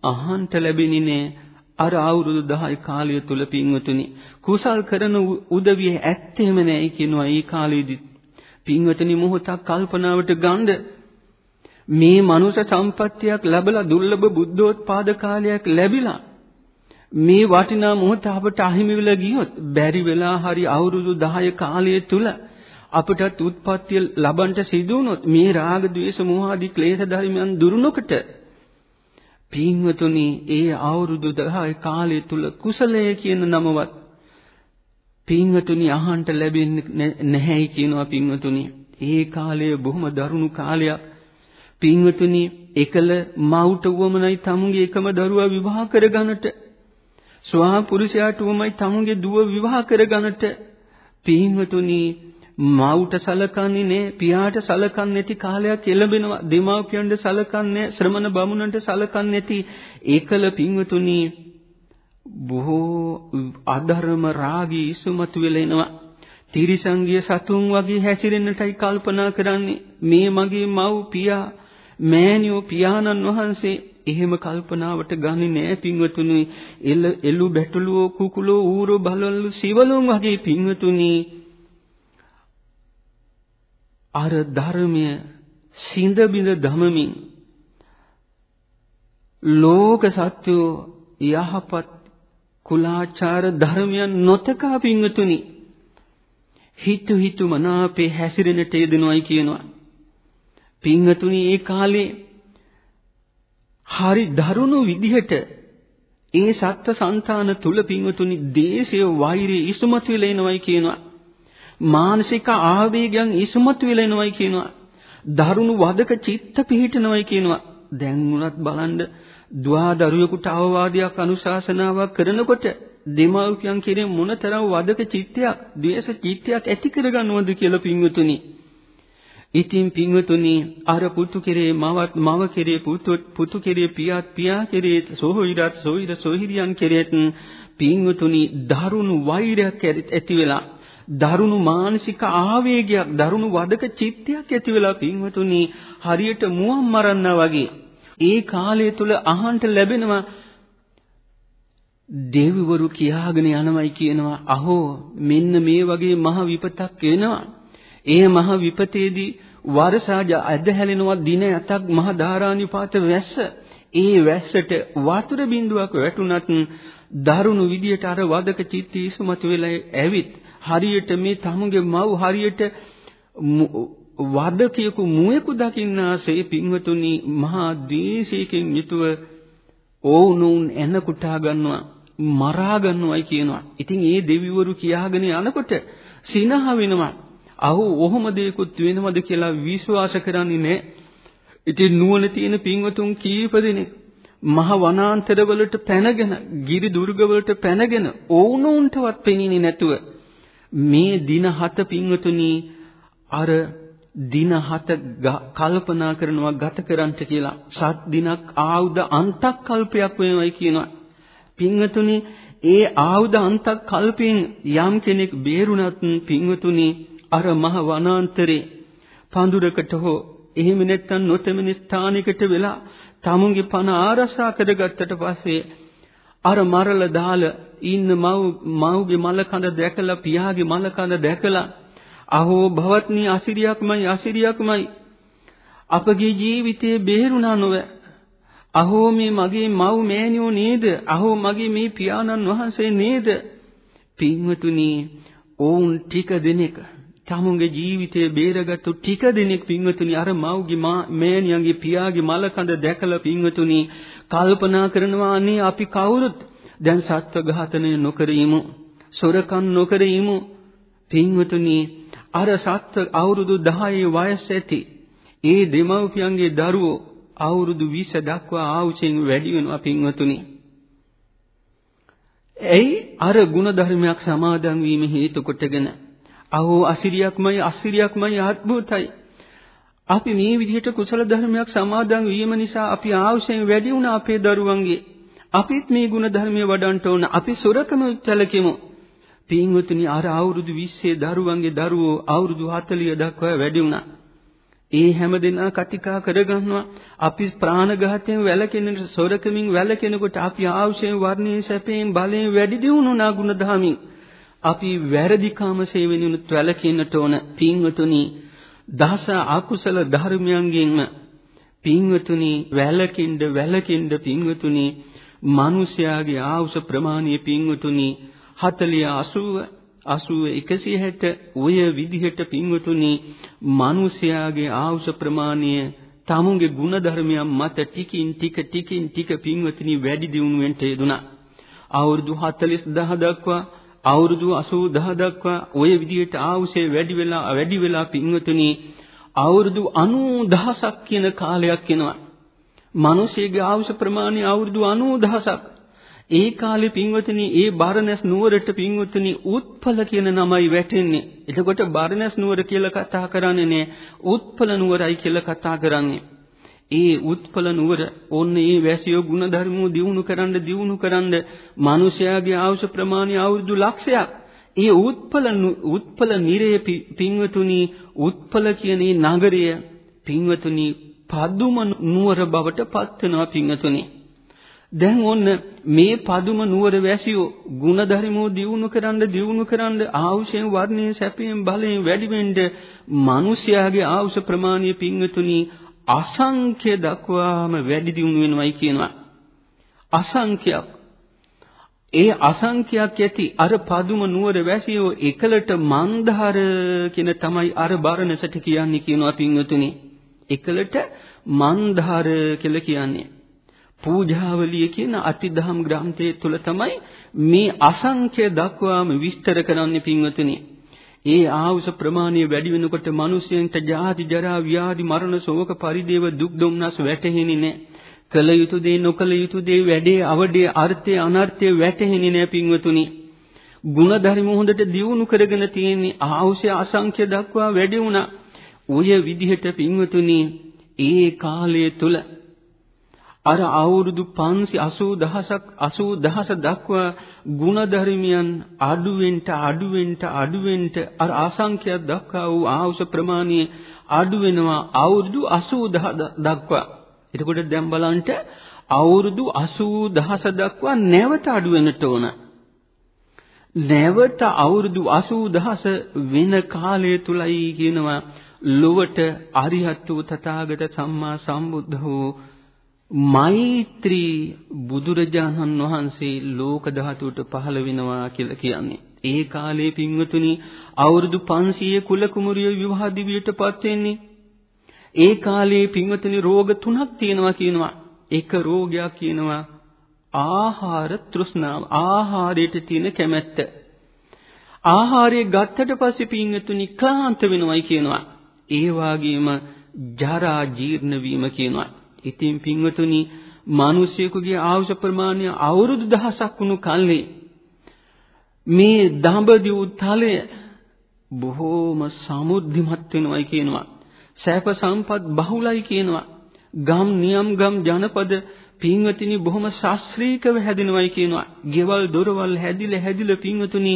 Speaker 2: අහන්ට ලැබෙන්නේ නැහැ අර අවුරුදු 10 කාලය තුල පින්වතුනි කුසල් කරන උදවිය ඇත්තෙම නෑ කියනවා ඒ කාලෙදි. පින්වතුනි මොහොතක් කල්පනාවට ගන්න මේ මනුෂ්‍ය සම්පත්තියක් ලැබලා දුර්ලභ බුද්ධෝත්පාද කාලයක් ලැබිලා මේ වටිනා මොහොත අපට අහිමි වෙලා ගියොත් බැරි වෙලා හරි අවුරුදු 10 කාලය තුල අපටත් උත්පත්තිය ලබන්න සිදු වුණොත් මේ රාග ద్వේෂ මෝහ ආදී ක්ලේශ ධර්මයන් දුරු නොකොට පින්වතුනි ඒ අවුරුදු 10 කාලය තුල කුසලය කියන නමවත් පින්වතුනි අහන්න ලැබෙන්නේ නැහැයි කියනවා පින්වතුනි. ඒ කාලය බොහොම දරුණු කාලයක්. පින්වතුනි එකල මවුට වමනයි තමුගේ එකම දරුවා විවාහ කරගන්නට ස්වා පුරුෂයාට වමයි තමුගේ දුව විවාහ කරගන්නට පින්වතුනි මව්ට සලකන්නේ නැහැ, පියාට සලකන්නේ නැති කාලයක් එළඹෙනවා. දෙමාපියන්ට සලකන්නේ, ශ්‍රමණ බමුණන්ට සලකන්නේ නැති ඒකල පින්වතුනි බොහෝ අධර්ම රාගී ඉසුමතු වෙලා එනවා. තිරිසංගිය සතුන් වගේ හැසිරෙන්නටයි කල්පනා කරන්නේ. මේ මගේ මව් පියා මෑණියෝ පියාණන් වහන්සේ එහෙම කල්පනාවට ගන්නේ නෑ පින්වතුනි එළ එළු බැටළුවෝ කුකුලෝ ඌරෝ බලවලු සිවලුන් වගේ පින්වතුනි අර ධර්මය සිඳ බිඳ ධමමින් ලෝක සත්‍යෝ යහපත් කුලාචාර ධර්මයන් නොතකා පින්වතුනි. හිතු හිතු මනාපේ හැසිරෙනට යෙදෙනවයි කියනවා. පින්වතුනි ඒ කාලේ හරි දරුණු විදිහට ඒ සත්ත්ව సంతාන තුල පින්වතුනි දේශය වෛරය ඉසුමතු වෙලා එනවයි කියනවා. මානසික ආවේගයන් ඉසුමතු වෙලා එනවයි කියනවා. දරුණු වදක චිත්ත පිහිටනවයි කියනවා. දැන් උනත් බලන්න දුවා දරුවෙකුට අවවාදයක් අනුශාසනාවක් කරනකොට දෙමව්පියන් කෙරේ මොනතරම් වදක චිත්තයක්, ද්වේෂ චිත්තයක් ඇති කරගන්නවද කියලා පින්වතුනි. ඉතින් පින්වතුනි අර පුතු කෙරේ මවත් මව කෙරේ පුතු පුතු කෙරේ පියාත් පියා කෙරේ සෝහිරත් සෝහිර සෝහිරියන් කෙරේත් පින්වතුනි දරුණු වෛරයක් ඇති වෙලා දරුණු මානසික ආවේගයක් දරුණු වදක චිත්තයක් ඇති වෙලා පින්වතුනි හරියට මුවන් මරන්නා වගේ ඒ කාලය තුල අහන්ට ලැබෙනවා දෙවිවරු කියාගෙන යනවයි කියනවා. අහෝ මෙන්න මේ වගේ මහ විපතක් එනවා. ඒ මහ විපතේදී වර්ෂාජ ඇදහැලෙනවා දින යතක් මහ ධාරානිපාත වැස්ස. ඒ වැස්සට වතුර බිඳුවක් වැටුණත් දරුණු විදියට අර වදක චිත්ත ඉස්මතු වෙලා ඇවිත් හරියට මේ තමුගේ මව් හරියට වදකියකු මුවෙකු දකින්නාසේ පින්වතුනි මහා ද්වේෂයකින් යුතුව ඕනුන් එන කුටා ගන්නවා මරා ගන්නවයි කියනවා. ඉතින් ඒ දෙවිවරු කියාගෙන යනකොට සිනහ වෙනවා. අහු ඔහොම දෙයක්වත් වෙනවද කියලා විශ්වාස කරන්නේ නැහැ. ඉතින් නුවණ තියෙන පින්වතුන් කීප දෙනෙක් මහ වනාන්තරවලට පැනගෙන, ගිරි දුර්ගවලට පැනගෙන ඕනෝන්ටවත් පෙනීනේ නැතුව මේ දින හත පින්වතුනි අර දින හත කල්පනා කරනවා ගත කරන්ට කියලා සත් දිනක් ආයුධ අන්තක් කල්පයක් වෙනවයි කියනවා. පින්වතුනි ඒ ආයුධ අන්තක් කල්පයෙන් යම් කෙනෙක් බේරුණත් පින්වතුනි අර මහ වනාන්තරේ පඳුරකට හෝ එහෙම නැත්නම් නොතෙමන ස්ථානයකට වෙලා tamunge පණ ආරසා කරගත්තට පස්සේ අර මරල දාලා ඉන්න මව් මව්ගේ මල කඳ දැකලා පියාගේ මල කඳ දැකලා අහෝ භවත්නි අසිරියක්මයි අසිරියක්මයි. අපගේ ජීවිතේ බේරුණා නොව. අහෝ මේ මගේ මව් මෑණියෝ නේද? අහෝ මගේ මේ පියාණන් වහන්සේ නේද? පින්වතුනි ඔවුන් ටික දිනක තමුන්ගේ ජීවිතේ බේරගත්තු ටික දිනක් පින්වතුනි අර මව්ගේ මෑණියන්ගේ පියාගේ මල කඳ දැකලා පින්වතුනි කල්පනා කරනවා අනේ අපි කවුරුත් දැන් සත්ව ඝාතනය නොකර ඉමු. සොරකම් නොකර ඉමු. පින්වතුනි අර සත්ව අවුරුදු 10 වයස ඇති ඒ දෙමව්පියන්ගේ දරුවෝ අවුරුදු 20 දක්වා ආයුෂෙන් වැඩි වෙනවා පින්වතුනි. එයි අර ಗುಣධර්මයක් සමාදන් වීම හේතු කොටගෙන අහෝ අසිරියක්මයි අසිරියක්මයි අద్භූතයි. අපි මේ විදිහට කුසල ධර්මයක් සමාදන් වීම නිසා අපි ආයුෂෙන් වැඩි වුණා අපේ දරුවන්ගේ. අපිත් මේ ගුණ ධර්මයේ වඩන්ට ඕන. අපි සොරකම උච්චලකෙමු. පින්වතුනි අර අවුරුදු 20 දරුවන්ගේ දරුවෝ අවුරුදු 40 දක්වා වැඩි වුණා. ඒ හැමදෙනා කතිකා කරගන්නවා අපි ප්‍රාණඝාතයෙන් වැළකෙන සොරකමින් වැළකෙනකොට අපි ආවුෂයෙන් වර්ණයෙන් සැපයෙන් බලයෙන් වැඩි දියුණුනා ගුණ දහමින් අපි වැරදි කාම සේවනිනුත් වැළකෙන්නට ඕන පින්වතුනි දහස අකුසල ධර්මයන්ගෙන්ම පින්වතුනි වැළකින්ද වැළකින්ද පින්වතුනි මිනිස්යාගේ ආයුෂ ප්‍රමාණය පින්වතුනි 40 80 80 160 ඔය විදිහට පින්වතුනි මිනිස්යාගේ ආයුෂ ප්‍රමාණය තමුන්ගේ ගුණධර්මයන් මත ටිකින් ටික ටිකින් ටික පින්වතුනි වැඩි දියුණු වෙන්න යෙදුණා. අවුරුදු 40000 දක්වා අවුරුදු 80000 දක්වා ඔය විදිහට ආයුෂය වැඩි වෙලා වැඩි වෙලා පින්වතුනි අවුරුදු 90000ක් කියන කාලයක් එනවා. මිනිසෙගේ ආයුෂ ප්‍රමාණය අවුරුදු 90000ක්. ඒ කාලේ පින්වතුනි ඒ බාරණැස් නුවරට පින්වතුනි උත්පල කියන නමයි වැටෙන්නේ. එතකොට බාරණැස් නුවර කියලා කතා කරන්නේ නෑ. උත්පල නුවරයි කියලා කතා කරන්නේ. ඒ උත්පල නුවර ඕන්න ඒ වැසියෝ ಗುಣධර්මෝ දියුණු කරන්න දියුණු කරන්න මිනිසයාගේ අවශ්‍ය ප්‍රමාණය අවුරුදු ලක්ෂයක්. ඒ උත්පල උත්පල නිරේ පින්වතුනි උත්පල කියන නගරය පින්වතුනි පදුම නුවර බවට පත් වෙනවා පින්වතුනි. දැන් ඔන්න මේ පදුම නුවර වැසියෝ ಗುಣධර්මෝ දියුණු කරන්න දියුණු කරන්න ආවුෂයෙන් වර්ණයෙන් සැපයෙන් බලයෙන් වැඩි වෙන්න මිනිසයාගේ ආවුෂ ප්‍රමාණය පින්වතුනි අසංඛ්‍ය දක්වාම වැඩි දියුණු වෙනවයි කියනවා. අසංඛ්‍යයක්. ඒ අසංඛ්‍යයක් ඇති අර පදුම නුවර වැසියෝ එකලට මන්දාර කියන තමයි අර බරණසට කියන්නේ කියනවා පින්වතුනි. එකලට මන්දාර කියලා කියන්නේ. පූජාවලිය කියන අතිදහම් ග්‍රන්ථයේ තුල තමයි මේ අසංඛ්‍ය දක්වාම විස්තර කරන්නේ පින්වතුනි. ඒ ආවුස ප්‍රමාණය වැඩි වෙනකොට මිනිසයන්ට ජාති ජරා ව්‍යාධි මරණ ශෝක පරිදේව දුක් දුම්නස් වැටහෙන්නේ නැහැ. කල යුතු දේ නොකල යුතු දේ වැඩේ අවඩේ අර්ථය අනර්ථය වැටහෙන්නේ නැහැ පින්වතුනි. ಗುಣධර්ම හොඳට දියුණු කරගෙන තියෙන්නේ ආවුසය අසංඛ්‍ය දක්වා වැඩි වුණා. ඔය විදිහට පින්වතුනි ඒ කාලය තුල අර අවුරුදු 580 80000 දක්වා ಗುಣධර්මයන් අඩුවෙන්ට අඩුවෙන්ට අඩුවෙන්ට අර ආසංඛ්‍යයක් දක්වා වූ ආවුෂ ප්‍රමාණය අඩු වෙනවා අවුරුදු 80000 දක්වා. එතකොට දැන් බලන්න අවුරුදු 80000 දක්වා නැවත අඩු වෙනට ඕන. නැවත අවුරුදු 80000 වෙන කාලය තුලයි කියනවා ලොවට අරිහත් වූ තථාගත සම්මා සම්බුද්ධ වූ මෛත්‍රී බුදුරජාණන් වහන්සේ ලෝක ධාතුවට පහළ වෙනවා කියලා කියන්නේ. ඒ කාලේ පින්වතුනි අවුරුදු 500 කුල කුමරිය විවාහ දිවියටපත් වෙන්නේ. ඒ කාලේ පින්වතුනි රෝග තුනක් තියෙනවා කියනවා. එක රෝගයක් කියනවා ආහාර තෘෂ්ණාව. ආහාරයට තියෙන කැමැත්ත. ආහාරය ගත්තට පස්සේ පින්වතුනි ක්ලාන්ත වෙනවයි කියනවා. ඒ වගේම ජරා ජීර්ණ වීම කියනවා. ඉතින් පින්වතුනි මිනිසියෙකුගේ ආයුෂ ප්‍රමාණය අවුරුදු දහසක් වුණු කල්හි මේ දඹදිව් තලය බොහෝම සමුද්ධිමත් වෙනවයි කියනවා. සෑප සම්පත් බහුලයි කියනවා. ගම් නියම් ගම් ජනපද පින්වතුනි බොහොම ශාස්ත්‍රීයව හැදෙනවයි කියනවා. ගෙවල් දොරවල් හැදිලා හැදිලා පින්වතුනි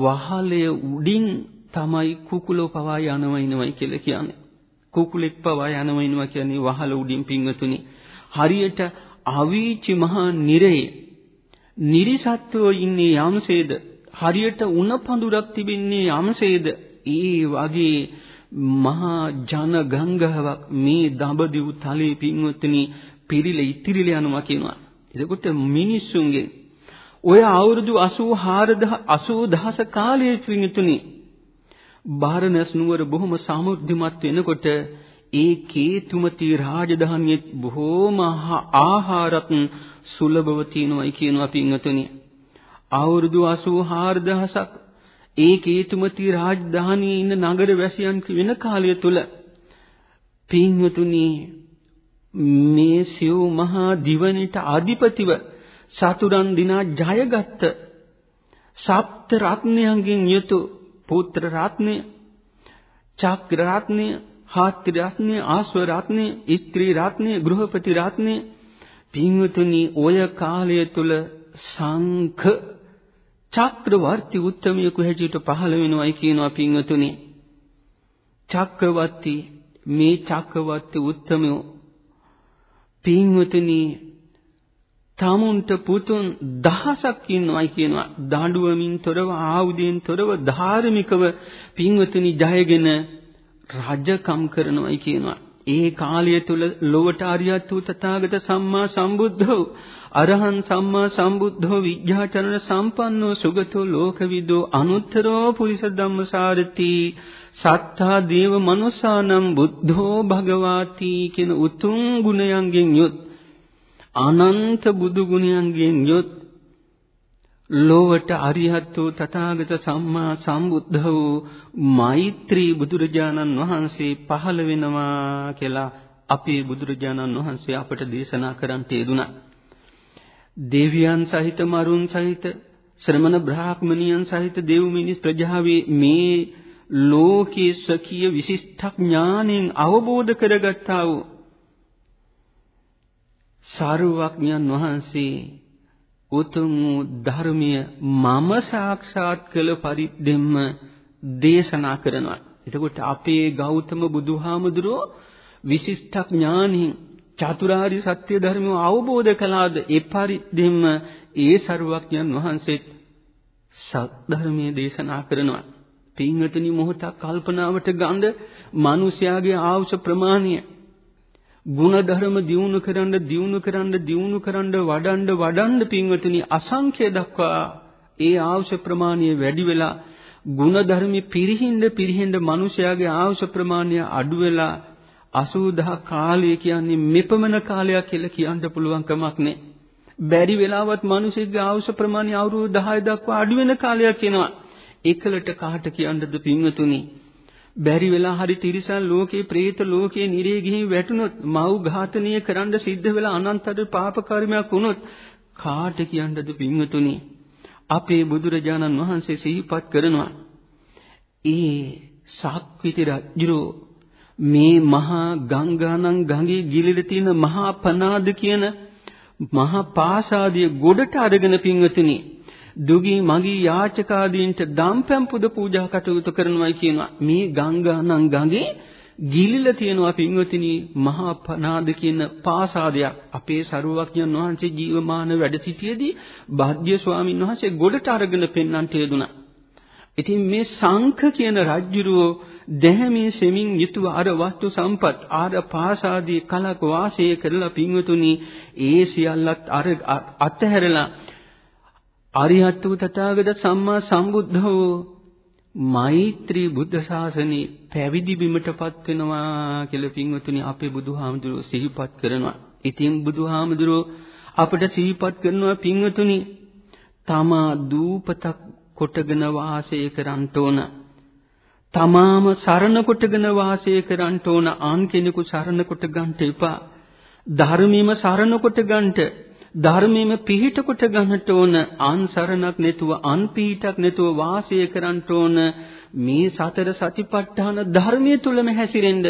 Speaker 2: වහලය උඩින් තමයි කුකුලෝ පවා යනවයිනවයි කියලා කියන්නේ. කුකුලෙක් පවා යනවා ඉනවා කියන්නේ වහල උඩින් පිංගතුනි. හරියට අවීචි මහා නිරේ නිරිසත්වෝ ඉන්නේ යම්සේද හරියට උණ පඳුරක් තිබෙන්නේ යම්සේද ඒ වගේ මහා ජන ගංගාවක් මේ දඹදිව් තලයේ පින්වත්නි පිරිල ඉතිරිල යනවා කියනවා. එතකොට මිනිස්සුන්ගේ ඔය අවුරුදු 84 80000 කාලයේ පින්වත්නි බාරණස් නුවර බොහොම සමෘද්ධිමත් වෙනකොට ඒ කේතුමති රාජධානියේ බොහෝම ආහාරත් සුලභව තියෙනවායි කියනවා පින්වතුනි. අවුරුදු 84000ක් ඒ කේතුමති රාජධානියේ ඉන්න නගර වැසියන් වෙන කාලය තුල පින්වතුනි මේ සිව් මහා දිවණිට අධිපතිව සතුරන් දිනා ජයගත්ත සප්ත රත්නයන්ගෙන් යුතු පුත්‍ර රත්නය, චක්‍ර රත්නය, හාත්‍රි රත්නය, ආස්ව රත්නය, ස්ත්‍රී රත්නය, ගෘහපති රත්නය පින්වතුනි ඔය කාලය තුල සංඛ චක්‍රවර්ති උත්තමයෙකු හැටියට පහළ වෙනවයි කියනවා පින්වතුනි. චක්‍රවර්ති මේ චක්‍රවර්ති උත්තමයෝ පින්වතුනි tamunට පුතුන් දහසක් ඉන්නවයි කියනවා. දඬුවමින් තොරව ආයුධයෙන් තොරව ධාර්මිකව පින්වතුනි ජයගෙන රජකම් කරනවයි කියනවා. ඒ කාලය තුල ලොවට ආර්යත් වූ තථාගත සම්මා සම්බුද්ධෝ අරහං සම්මා සම්බුද්ධෝ විඥාචරණ සම්පන්නෝ සුගතෝ ලෝකවිදෝ අනුත්තරෝ පුරිස ධම්මසාරති සත්තා දේව මනුසානම් බුද්ධෝ භගවාති කියන උතුම් ගුණයන්ගෙන් යුත් අනන්ත බුදු ගුණයන්ගෙන් යොත් ලෝවට අරිහත් වූ තථාගත සම්මා සම්බුද්ධ වූ මෛත්‍රී බුදුරජාණන් වහන්සේ පහළ වෙනවා කියලා අපේ බුදුරජාණන් වහන්සේ අපට දේශනා කරන් තේදුණා. දෙවියන් සහිත මරුන් සහිත ශ්‍රමණ බ්‍රාහ්මණියන් සහිත දෙව් මිනිස් ප්‍රජාවේ මේ ලෝකයේ සකීය විශිෂ්ට ඥාණයෙන් අවබෝධ කරගත්තා වූ සාරුවක්ඥන් වහන්සේ උතුම් වූ ධර්මය මම සාක්ෂාත් කළ පරිද්දෙන්ම දේශනා කරනවා. එතකොට අපේ ගෞතම බුදුහාමුදුරුවෝ විශිෂ්ට ඥානින් චතුරාර්ය සත්‍ය ධර්මය අවබෝධ කළාද ඒ පරිද්දෙන්ම ඒ සරුවක්ඥන් වහන්සේත් සත්‍ය දේශනා කරනවා. පින්වතුනි මොහොතක් කල්පනාවට ගඳ මිනිස්යාගේ ආවුෂ ප්‍රමාණය ಗುಣධර්ම දියුණු කරන්න දියුණු කරන්න දියුණු කරන්න වඩන්න වඩන්න පින්වතුනි අසංඛ්‍ය දක්වා ඒ අවශ්‍ය ප්‍රමාණය වැඩි වෙලා ಗುಣධර්මි පිරිහිඳ පිරිහිඳ මිනිසයාගේ අවශ්‍ය ප්‍රමාණය අඩු වෙලා 80000 කාලය කියන්නේ මෙපමණ කාලයක් කියලා කියන්න පුළුවන් කමක් නැහැ. බැරි වෙලාවත් මිනිසෙක්ගේ අවශ්‍ය ප්‍රමාණය අවුරුදු 10 දක්වා අඩු වෙන කාලයක් වෙනවා. ඒකලට කාට කියන්නද පින්වතුනි? බැරි වෙලා හරි තිරිසන් ලෝකේ, പ്രേත ලෝකේ නිරේ ගිහින් වැටුනොත්, මව් ඝාතනය කරන්න සිද්ධ වෙලා අනන්තතර පාප කර්මයක් වුණොත් කාට කියන්නද පින්වතුනි? අපේ බුදුරජාණන් වහන්සේ සිහිපත් කරනවා. ඒ සාක්විති රජුරෝ මේ මහා ගංගානම් ගඟේ ගිලිලා තියෙන මහා පනාද කියන මහා පාසාදිය ගොඩට අරගෙන පින්වතුනි දුගී මගී යාචකාදීන්ට දම්පැම් පුද පූජා කටයුතු කරනවා කියනවා. මේ ගංගානම් ගඟේ ගිලිලා තියෙනවා පින්වතුනි. මහා පනාද කියන පාසාදයක්. අපේ සරුවක්ඥන් වහන්සේ ජීවමාන වැඩ සිටියේදී භාග්‍ය ස්වාමින් වහන්සේ ගොඩට අරගෙන පෙන්වන්නට යෙදුණා. ඉතින් මේ සංඛ කියන රජ්ජුරුව දැහැමේ සෙමින් යුතුව අර වස්තු සම්පත් ආර පාසාදී කලක වාසය කරලා පින්වතුනි ඒ සියල්ලත් අර අතහැරලා අරිහත් වූ තථාගත සම්මා සම්බුද්ධ වූ මෛත්‍රී බුද්ධ ශාසනේ පැවිදි බිමටපත් වෙනවා කියලා පින්වතුනි අපේ බුදුහාමුදුරුවෝ සිහිපත් කරනවා. ඉතින් බුදුහාමුදුරුවෝ අපට සිහිපත් කරනවා පින්වතුනි තමා දූපතක් කොටගෙන වාසය කරන්ට ඕන. තමාම සරණ කොටගෙන වාසය කරන්ට ඕන ආන් කෙනෙකු සරණ කොට ගන්නට එපා. ධර්මීයම සරණ කොට ගන්නට ධර්මයේම පිහිට කොට ගන්නට ඕන අන්සරණක් නැතුව අන්පීඨක් නැතුව වාසය කරන්නට ඕන මේ සතර සතිපට්ඨාන ධර්මයේ තුලම හැසිරෙන්න.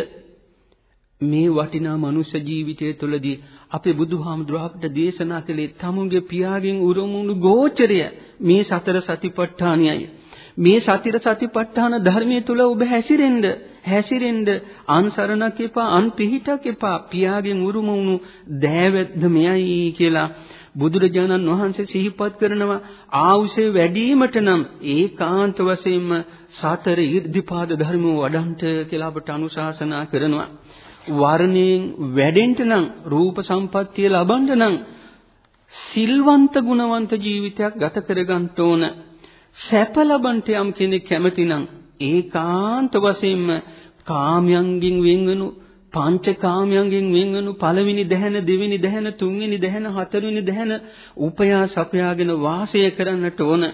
Speaker 2: මේ වටිනා මනුෂ්‍ය ජීවිතය තුළදී අපේ බුදුහාමුදුරුවෝ අපට දේශනා කළේ තමුන්ගේ පියාගෙන් උරුමුණු ගෝචරය මේ සතර සතිපට්ඨානයයි. මේ සතර සතිපට්ඨාන ධර්මයේ තුල ඔබ හැසිරෙන්න. හැසිරෙන්න අන්සරණක් එපා අන් පිහිටක් එපා. පියාගෙන් උරුම වුණු දෑවැද්ද මෙයයි කියලා බුදුරජාණන් වහන්සේ සිහිපත් කරනවා. ආවුසේ වැඩිවීමට නම් ඒකාන්ත වශයෙන්ම සතර ඊර්ධිපාද ධර්ම වඩන්ට කියලා අපට අනුශාසනා කරනවා. වර්ණයෙන් වැඩෙන්න නම් රූප සම්පත්තිය ලබන්න නම් සිල්වන්ත ගුණවන්ත ජීවිතයක් ගත කරගන්න ඕන. සැප ලබන්ට යම් කෙනෙක් කැමති නම් ඒකාන්ත වශයෙන්ම කාමයන්ගෙන් වෙන්වනු පංච කාමයන්ගෙන් වෙන්වනු පළවෙනි දැහැන දෙවෙනි දැහැන තුන්වෙනි දැහැන හතරවෙනි දැහැන උපයා සපයාගෙන වාසය කරන්නට ඕන.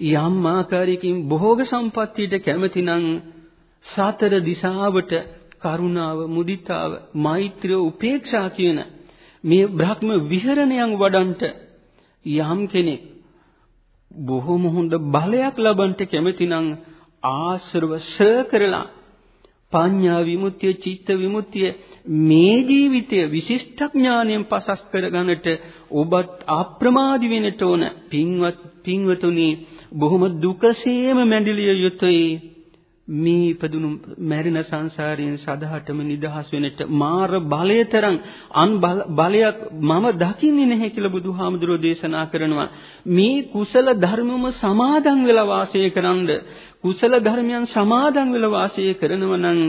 Speaker 2: යම් ආකාරයකින් භෝග සම්පත්තියට කැමති නම් සතර දිශාවට කරුණාව මුදිතාව මෛත්‍රිය උපේක්ෂා කියන මේ බ්‍රහ්ම විහරණයන් වඩන්ට යම් කෙනෙක් බොහොම හොඳ බලයක් ලබන්ට කැමති නම් ආශ්‍රව ශ කරලා පඤ්ඤා විමුක්තිය චිත්ත විමුක්තිය මේ ජීවිතය විශිෂ්ට ඥාණයෙන් පසස් කරගන්නට ඔබත් අප්‍රමාදි වෙන්නට ඕන. පින්වත් පින්වතුනි බොහොම දුකසේම මැඬලිය යුතුයි. මේ ඉපදුණු මැරෙන සංසාරයෙන් සදහටම නිදහස් වෙන්නට මාර බලයතරම් අන් බලයක් මම දකින්නේ නැහැ කියලා බුදුහාමුදුරෝ දේශනා කරනවා. මේ කුසල ධර්මම සමාදන් වෙලා වාසය කරන්ද කුසල ධර්මයන් සමාදන් වෙලා වාසය කරනවා නම්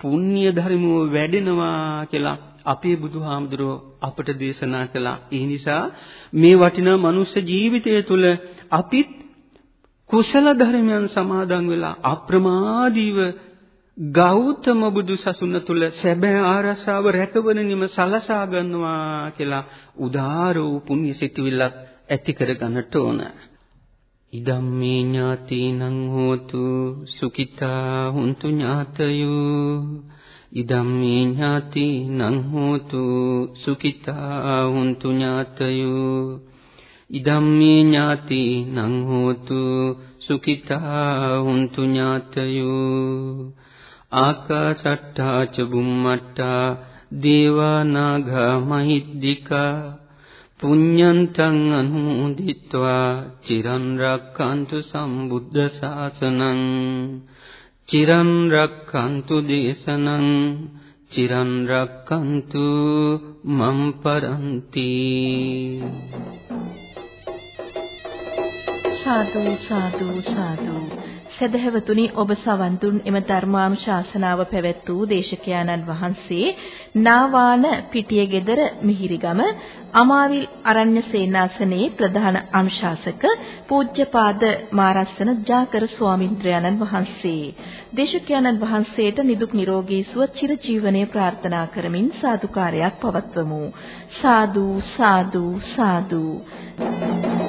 Speaker 2: පුණ්‍ය ධර්මෝ වැඩෙනවා කියලා අපේ බුදුහාමුදුරෝ අපට දේශනා කළා. ඒ නිසා මේ වටිනා මනුෂ්‍ය ජීවිතය තුළ අපිත් කුසල ධර්මයන් සමාදන් වෙලා අප්‍රමාදීව ගෞතම බුදු සසුන තුල සැබෑ ආරසාව රැකවරණිම සලසා ගන්නවා කියලා උදාර වූ පුණ්‍ය සිතුවිල්ලක් ඇති කර ගන්නට ඕන. ඉදම්මේ ඥාතීනං හෝතු සුඛිතා හුන්තු ඥාතයෝ. ඉදම්මේ ඥාති නං හෝතු සුඛිතා හුන්තු ඥාතයෝ. ඉදම්මේ ඥාති නං හෝතු සුඛිතා හුන්තු ඥාතයෝ. ආකාශට්ටා ච බුම්මට්ටා දේවා නාග මහිද්దికා පුඤ්ඤන්තං අනුමෝදිत्वा චිරන් රක්칸තු සම්බුද්ධ ශාසනං. චිරන් රක්칸තු දේශනං. චිරන් රක්칸තු මම් පරන්ති.
Speaker 1: සාදු සාදු සාදු. සදහැවතුනි ඔබ සවන් දුන් එම ධර්මානුශාසනාව පැවැත් වූ දේශකයාණන් වහන්සේ නාවාන පිටිය ගෙදර මිහිරිගම අමාවිල් අරණ්‍ය සේනාසනයේ ප්‍රධාන අනුශාසක පූජ්‍යපාද මාරස්සන ජාකර ස්වාමින්ද්‍රයන්න් වහන්සේ දේශකයාණන් වහන්සේට නිදුක් නිරෝගී සුව චිරජීවනයේ ප්‍රාර්ථනා කරමින් සාදුකාරයක් පවත්වමු සාදු සාදු සාදු Thank you.